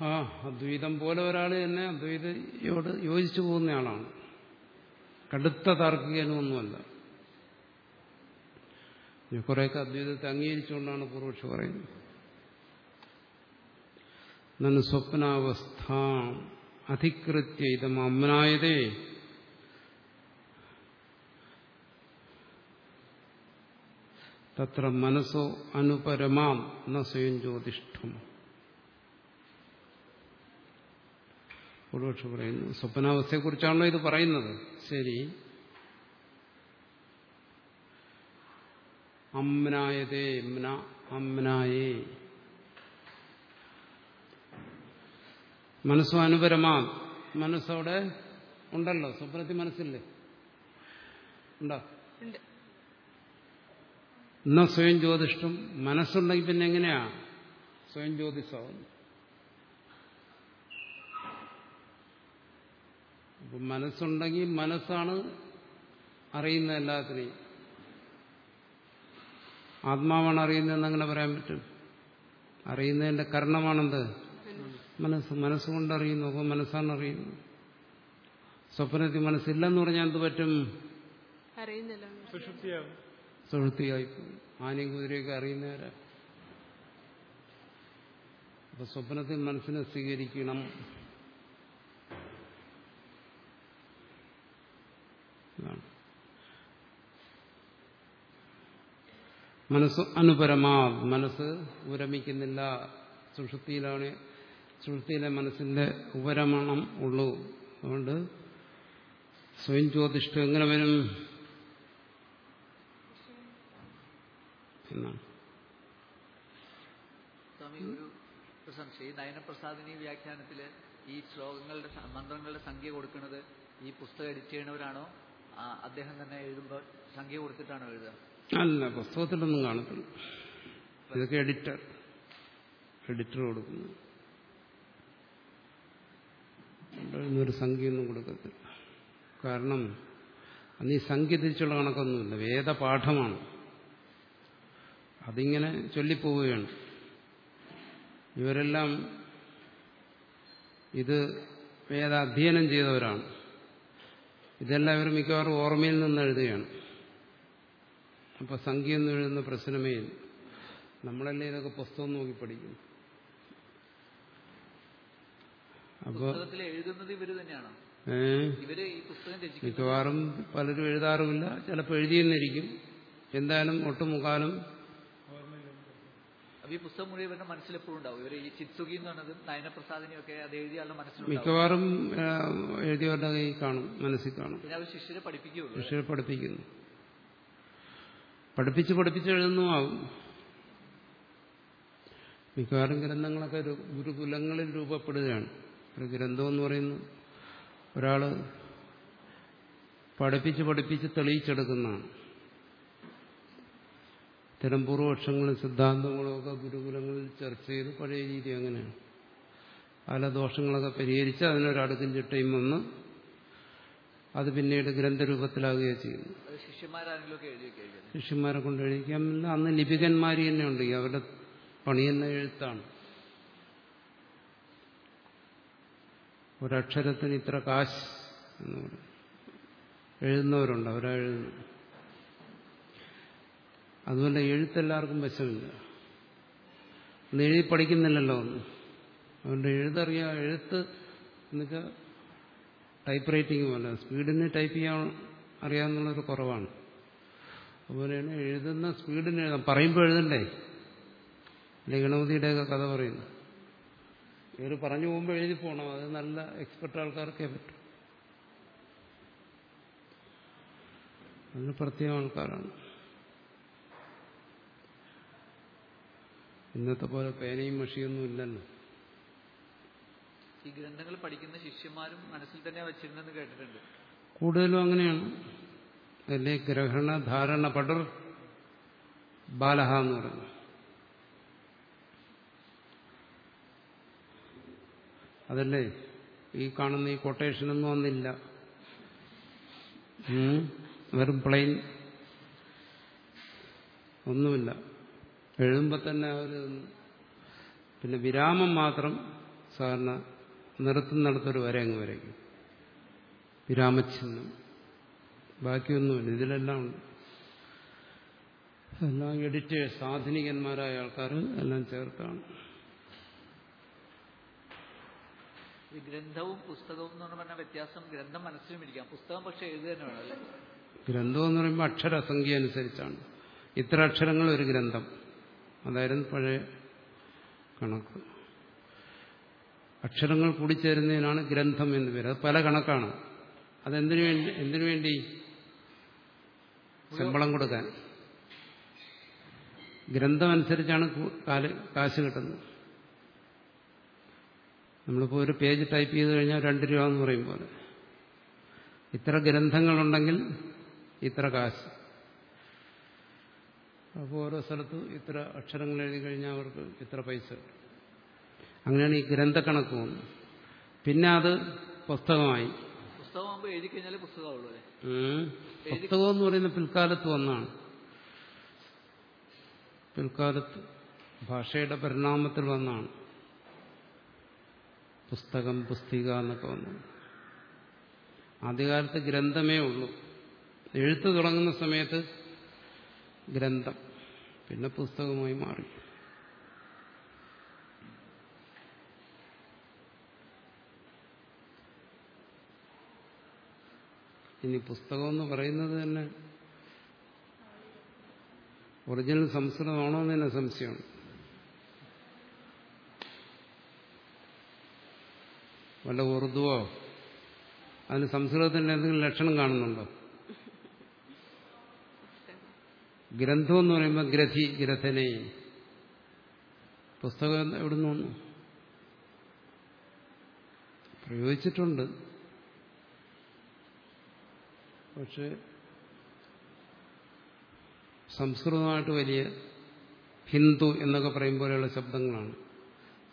ആ അദ്വൈതം പോലെ ഒരാൾ തന്നെ അദ്വൈതയോട് യോജിച്ചു പോകുന്നയാളാണ് കടുത്ത താർക്കികനൊന്നുമല്ല. കുറേയൊക്കെ അദ്വൈതത്തെ അംഗീകരിച്ചുകൊണ്ടാണ് പൂർവക്ഷി പറയുന്നത്. നന്ന് സ്വപ്നാവസ്ഥ അധികൃത്യ ഇതം അമ്മനായതേ തത്ര മനസ്സോ അനുപരമാം ന സ്വയം ജ്യോതിഷ്ഠം. പൂർവക്ഷ പറയുന്നു. സ്വപ്നാവസ്ഥയെക്കുറിച്ചാണല്ലോ ഇത് പറയുന്നത്. ശരി. അമ്നായതേ മ്ന അമ്നായേ. മനസ്സോ അനുപരമാ മനസ്സവിടെ ഉണ്ടല്ലോ. സ്വപ്നത്തിൽ മനസ്സില്ലേ? ഉണ്ടോ? എന്നാ സ്വയം ജ്യോതിഷ്ടം മനസ്സുണ്ടെങ്കിൽ പിന്നെ എങ്ങനെയാ? സ്വയം ജ്യോതിഷാവും അപ്പം മനസ്സുണ്ടെങ്കിൽ മനസ്സാണ് അറിയുന്ന എല്ലാത്തിനെയും. ആത്മാവാണ് അറിയുന്നതെന്ന് അങ്ങനെ പറയാൻ പറ്റും. അറിയുന്നതിന്റെ കാരണമാണെന്ത് മനസ്സ്. മനസ്സുകൊണ്ട് അറിയുന്നു. അപ്പം മനസ്സാണ് അറിയുന്നത്. സ്വപ്നത്തിൽ മനസ്സില്ലെന്ന് പറഞ്ഞാൽ എന്ത് പറ്റും? സുഹൃത്തിയായിപ്പോയി ആനയും കുതിരയൊക്കെ അറിയുന്നവരാ. അപ്പൊ സ്വപ്നത്തിൽ മനസ്സിനെ സ്വീകരിക്കണം. ഇതാണ്. മനസ്സ് അനുപരമാ. മനസ്സ് ഉരമിക്കുന്നില്ല സുഷുപ്തിയിലാണ്. സുഷുപ്തിയിലെ മനസ്സിന്റെ ഉപരമണം ഉള്ളൂ. അതുകൊണ്ട് സ്വയം ജ്യോതിഷ്ഠം എങ്ങനെ വരും? എന്നാണ്. നയനപ്രസാദിനി വ്യാഖ്യാനത്തിൽ ഈ ശ്ലോകങ്ങളുടെ മന്ത്രങ്ങളുടെ സംഖ്യ കൊടുക്കുന്നത് ഈ പുസ്തകം എഡിറ്റ് ചെയ്യണവരാണോ അദ്ദേഹം തന്നെ എഴുതുമ്പോൾ സംഖ്യ കൊടുത്തിട്ടാണോ എഴുതുക? അല്ല പുസ്തകത്തിലൊന്നും കാണത്തില്ല. ഇതൊക്കെ എഡിറ്റർ എഡിറ്റർ കൊടുക്കുന്നു. ഒരു സംഖ്യയൊന്നും കൊടുക്കത്തില്ല. കാരണം അന്ന് ഈ സംഖ്യ തിരിച്ചുള്ള കണക്കൊന്നുമില്ല. വേദപാഠമാണ്. അതിങ്ങനെ ചൊല്ലിപ്പോവുകയാണ്. ഇവരെല്ലാം ഇത് വേദാധ്യയനം ചെയ്തവരാണ്. ഇതെല്ലാം ഇവർ മിക്കവാറും ഓർമ്മയിൽ നിന്ന് എഴുതുകയാണ്. അപ്പൊ സംഖ്യ എന്ന് എഴുതുന്ന പ്രശ്നമേ ഇല്ല. നമ്മളല്ലേ ഇതൊക്കെ പുസ്തകം നോക്കി പഠിക്കും? അപ്പോ മിക്കവാറും പലരും എഴുതാറുമില്ല. ചിലപ്പോൾ എഴുതിയെന്നിരിക്കും. എന്തായാലും ഒട്ടുമുക്കാലും അപ്പൊ ഈ പുസ്തകം മുഴുവൻ ഇവരുടെ മനസ്സിലെപ്പോഴും ഉണ്ടാവും. ഇവർ ഈ ചിത്സുഖി എന്ന് പറഞ്ഞത് നയനപ്രസാദിനിയും ഒക്കെ അത് എഴുതിയാളുടെ മനസ്സിലുണ്ടാവും. മിക്കവാറും എഴുതിയവരുടെ കൈ കാണും മനസ്സിൽ കാണും. പിന്നെ അവർ ശിഷ്യരെ പഠിപ്പിക്കുകയുള്ളൂ ശിഷ്യരെ പഠിപ്പിക്കുന്നു. പഠിപ്പിച്ച് പഠിപ്പിച്ച് ആവും. മിക്കവാറും ഗ്രന്ഥങ്ങളൊക്കെ ഒരു ഗുരുകുലങ്ങളിൽ രൂപപ്പെടുകയാണ്. ഒരു ഗ്രന്ഥം എന്ന് പറയുന്നു ഒരാൾ പഠിപ്പിച്ച് പഠിപ്പിച്ച് തെളിയിച്ചെടുക്കുന്നതാണ്. ഇത്തരം പൂർവപക്ഷങ്ങളും സിദ്ധാന്തങ്ങളും ഒക്കെ ഗുരുകുലങ്ങളിൽ ചർച്ച ചെയ്ത് പഴയ രീതി അങ്ങനെയാണ്. പല ദോഷങ്ങളൊക്കെ പരിഹരിച്ച് അതിനൊരടുക്കും ചിട്ടയും വന്ന് അത് പിന്നീട് ഗ്രന്ഥരൂപത്തിലാകുകയാണ് ചെയ്യുന്നു. ശിഷ്യന്മാരെ കൊണ്ട് എഴുതിക്കാമില്ല അന്ന് ലിപികന്മാർ തന്നെ ഉണ്ട്. അവരുടെ പണി തന്നെ എഴുത്താണ്. ഒരക്ഷരത്തിന് ഇത്ര കാശ് എന്ന് പറയും. എഴുതുന്നവരുണ്ട് അവരാ എഴുതുന്നു അതുപോലെ എഴുത്തെല്ലാവർക്കും വശമില്ല ഒന്ന് എഴുതി പഠിക്കുന്നില്ലല്ലോ ഒന്ന്. അതുകൊണ്ട് എഴുതറിയാം എഴുത്ത് എന്നുവെച്ചാൽ ടൈപ്പ് റൈറ്റിംഗ് പോലെ സ്പീഡിന് ടൈപ്പ് ചെയ്യാൻ അറിയാമെന്നുള്ളൊരു കുറവാണ്. അതുപോലെയാണ് എഴുതുന്ന സ്പീഡിന് എഴുതാം. പറയുമ്പോൾ എഴുതണ്ടേ? അല്ലെ ഗണപതിയുടെയൊക്കെ കഥ പറയുന്നു. ഇവർ പറഞ്ഞു പോകുമ്പോൾ എഴുതി പോകണം അത് നല്ല എക്സ്പെർട്ട് ആൾക്കാർക്കേ പറ്റും. അതിന് പ്രത്യേക ആൾക്കാരാണ്. ഇന്നത്തെ പോലെ പേനയും മഷിയൊന്നും ഇല്ലല്ലോ. ഈ ഗ്രന്ഥങ്ങൾ പഠിക്കുന്ന ശിഷ്യന്മാരും മനസ്സിൽ തന്നെ വച്ചിരുന്നെന്ന് കേട്ടിട്ടുണ്ട്. കൂടുതലും അങ്ങനെയാണ്. അല്ലേ? ഗ്രഹണ ധാരണ പടർ ബാലഹ എന്ന് പറഞ്ഞു അതല്ലേ? ഈ കാണുന്ന ഈ കൊട്ടേഷനൊന്നും ഒന്നില്ല. വെറും പ്ലെയിൻ. ഒന്നുമില്ല. എഴുതുമ്പോൾ തന്നെ അവർ പിന്നെ വിരാമം മാത്രം സാധാരണ നിർത്തുന്നിടത്തൊരു വരെ അങ്ങ് വരയ്ക്കും. വിരാമചിഹ്നം. ബാക്കിയൊന്നുമില്ല. ഇതിലെല്ലാം ഉണ്ട് എല്ലാം എഡിറ്റേഴ്സ് ആധുനികന്മാരായ ആൾക്കാർ എല്ലാം ചേർത്താണ് ഈ ഗ്രന്ഥവും പുസ്തകവും എന്ന് പറഞ്ഞാൽ വ്യത്യാസം ഗ്രന്ഥം മനസ്സിലും ഇരിക്കാം. പുസ്തകം പക്ഷെ എഴുതുക തന്നെ വേണം അല്ലേ? ഗ്രന്ഥം എന്ന് പറയുമ്പോൾ അക്ഷരസംഖ്യ അനുസരിച്ചാണ്. ഇത്ര അക്ഷരങ്ങൾ ഒരു ഗ്രന്ഥം. അതായിരുന്നു പഴയ കണക്ക്. അക്ഷരങ്ങൾ കൂടിച്ചേരുന്നതിനാണ് ഗ്രന്ഥം എന്ന് പേര്. അത് പല കണക്കാണ്. അതെന്തിനു വേണ്ടി എന്തിനു വേണ്ടി? ശമ്പളം കൊടുക്കാൻ. ഗ്രന്ഥം അനുസരിച്ചാണ് കാശ് കിട്ടുന്നത്. നമ്മളിപ്പോൾ ഒരു പേജ് ടൈപ്പ് ചെയ്ത് കഴിഞ്ഞാൽ രണ്ട് രൂപ എന്ന് പറയും പോലെ. ഇത്ര ഗ്രന്ഥങ്ങളുണ്ടെങ്കിൽ ഇത്ര കാശ്. അപ്പോൾ ഓരോ സ്ഥലത്ത് ഇത്ര അക്ഷരങ്ങൾ എഴുതി കഴിഞ്ഞാൽ അവർക്ക് ഇത്ര പൈസ. കിട്ടും അങ്ങനെയാണ് ഈ ഗ്രന്ഥക്കണക്ക് വന്നു പിന്നെ അത് പുസ്തകമായി. പുസ്തകം എന്ന് പറയുന്ന പിൽക്കാലത്ത് വന്നാണ്. പിൽക്കാലത്ത് ഭാഷയുടെ പരിണാമത്തിൽ വന്നാണ്. പുസ്തകം പുസ്തിക എന്നൊക്കെ വന്നു ആദ്യകാലത്ത് ഗ്രന്ഥമേ ഉള്ളൂ. എഴുത്ത് തുടങ്ങുന്ന സമയത്ത് ഗ്രന്ഥം. പിന്നെ പുസ്തകമായി മാറി. ഇനി പുസ്തകം എന്ന് പറയുന്നത് തന്നെ ഒറിജിനൽ സംസ്കൃതമാണോ എന്ന് തന്നെ സംശയമാണ്. വല്ല ഉറുദുവോ? അതിന് സംസ്കൃതത്തിന്റെ എന്തെങ്കിലും ലക്ഷണം കാണുന്നുണ്ടോ? ഗ്രന്ഥം എന്ന് പറയുമ്പോൾ ഗ്രഥി ഗ്രഥനെ. പുസ്തകം എവിടുന്ന് വന്നു? പ്രയോഗിച്ചിട്ടുണ്ട്. പക്ഷെ സംസ്കൃതമായിട്ട് വലിയ ഹിന്ദു എന്നൊക്കെ പറയും പോലെയുള്ള ശബ്ദങ്ങളാണ്.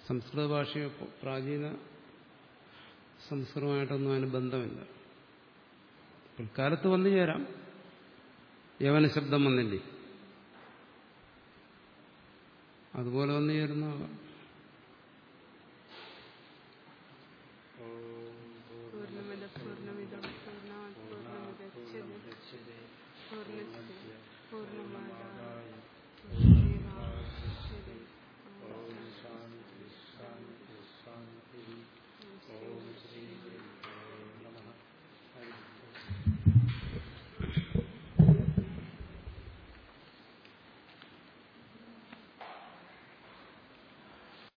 സംസ്കൃത ഭാഷ പ്രാചീന സംസ്കൃതമായിട്ടൊന്നും അതിന് ബന്ധമില്ല. പിൽക്കാലത്ത് വന്നു ചേരാം. യവന ശബ്ദം വന്നില്ലേ? അതുപോലെ വന്നു ചേരുന്നതാകാം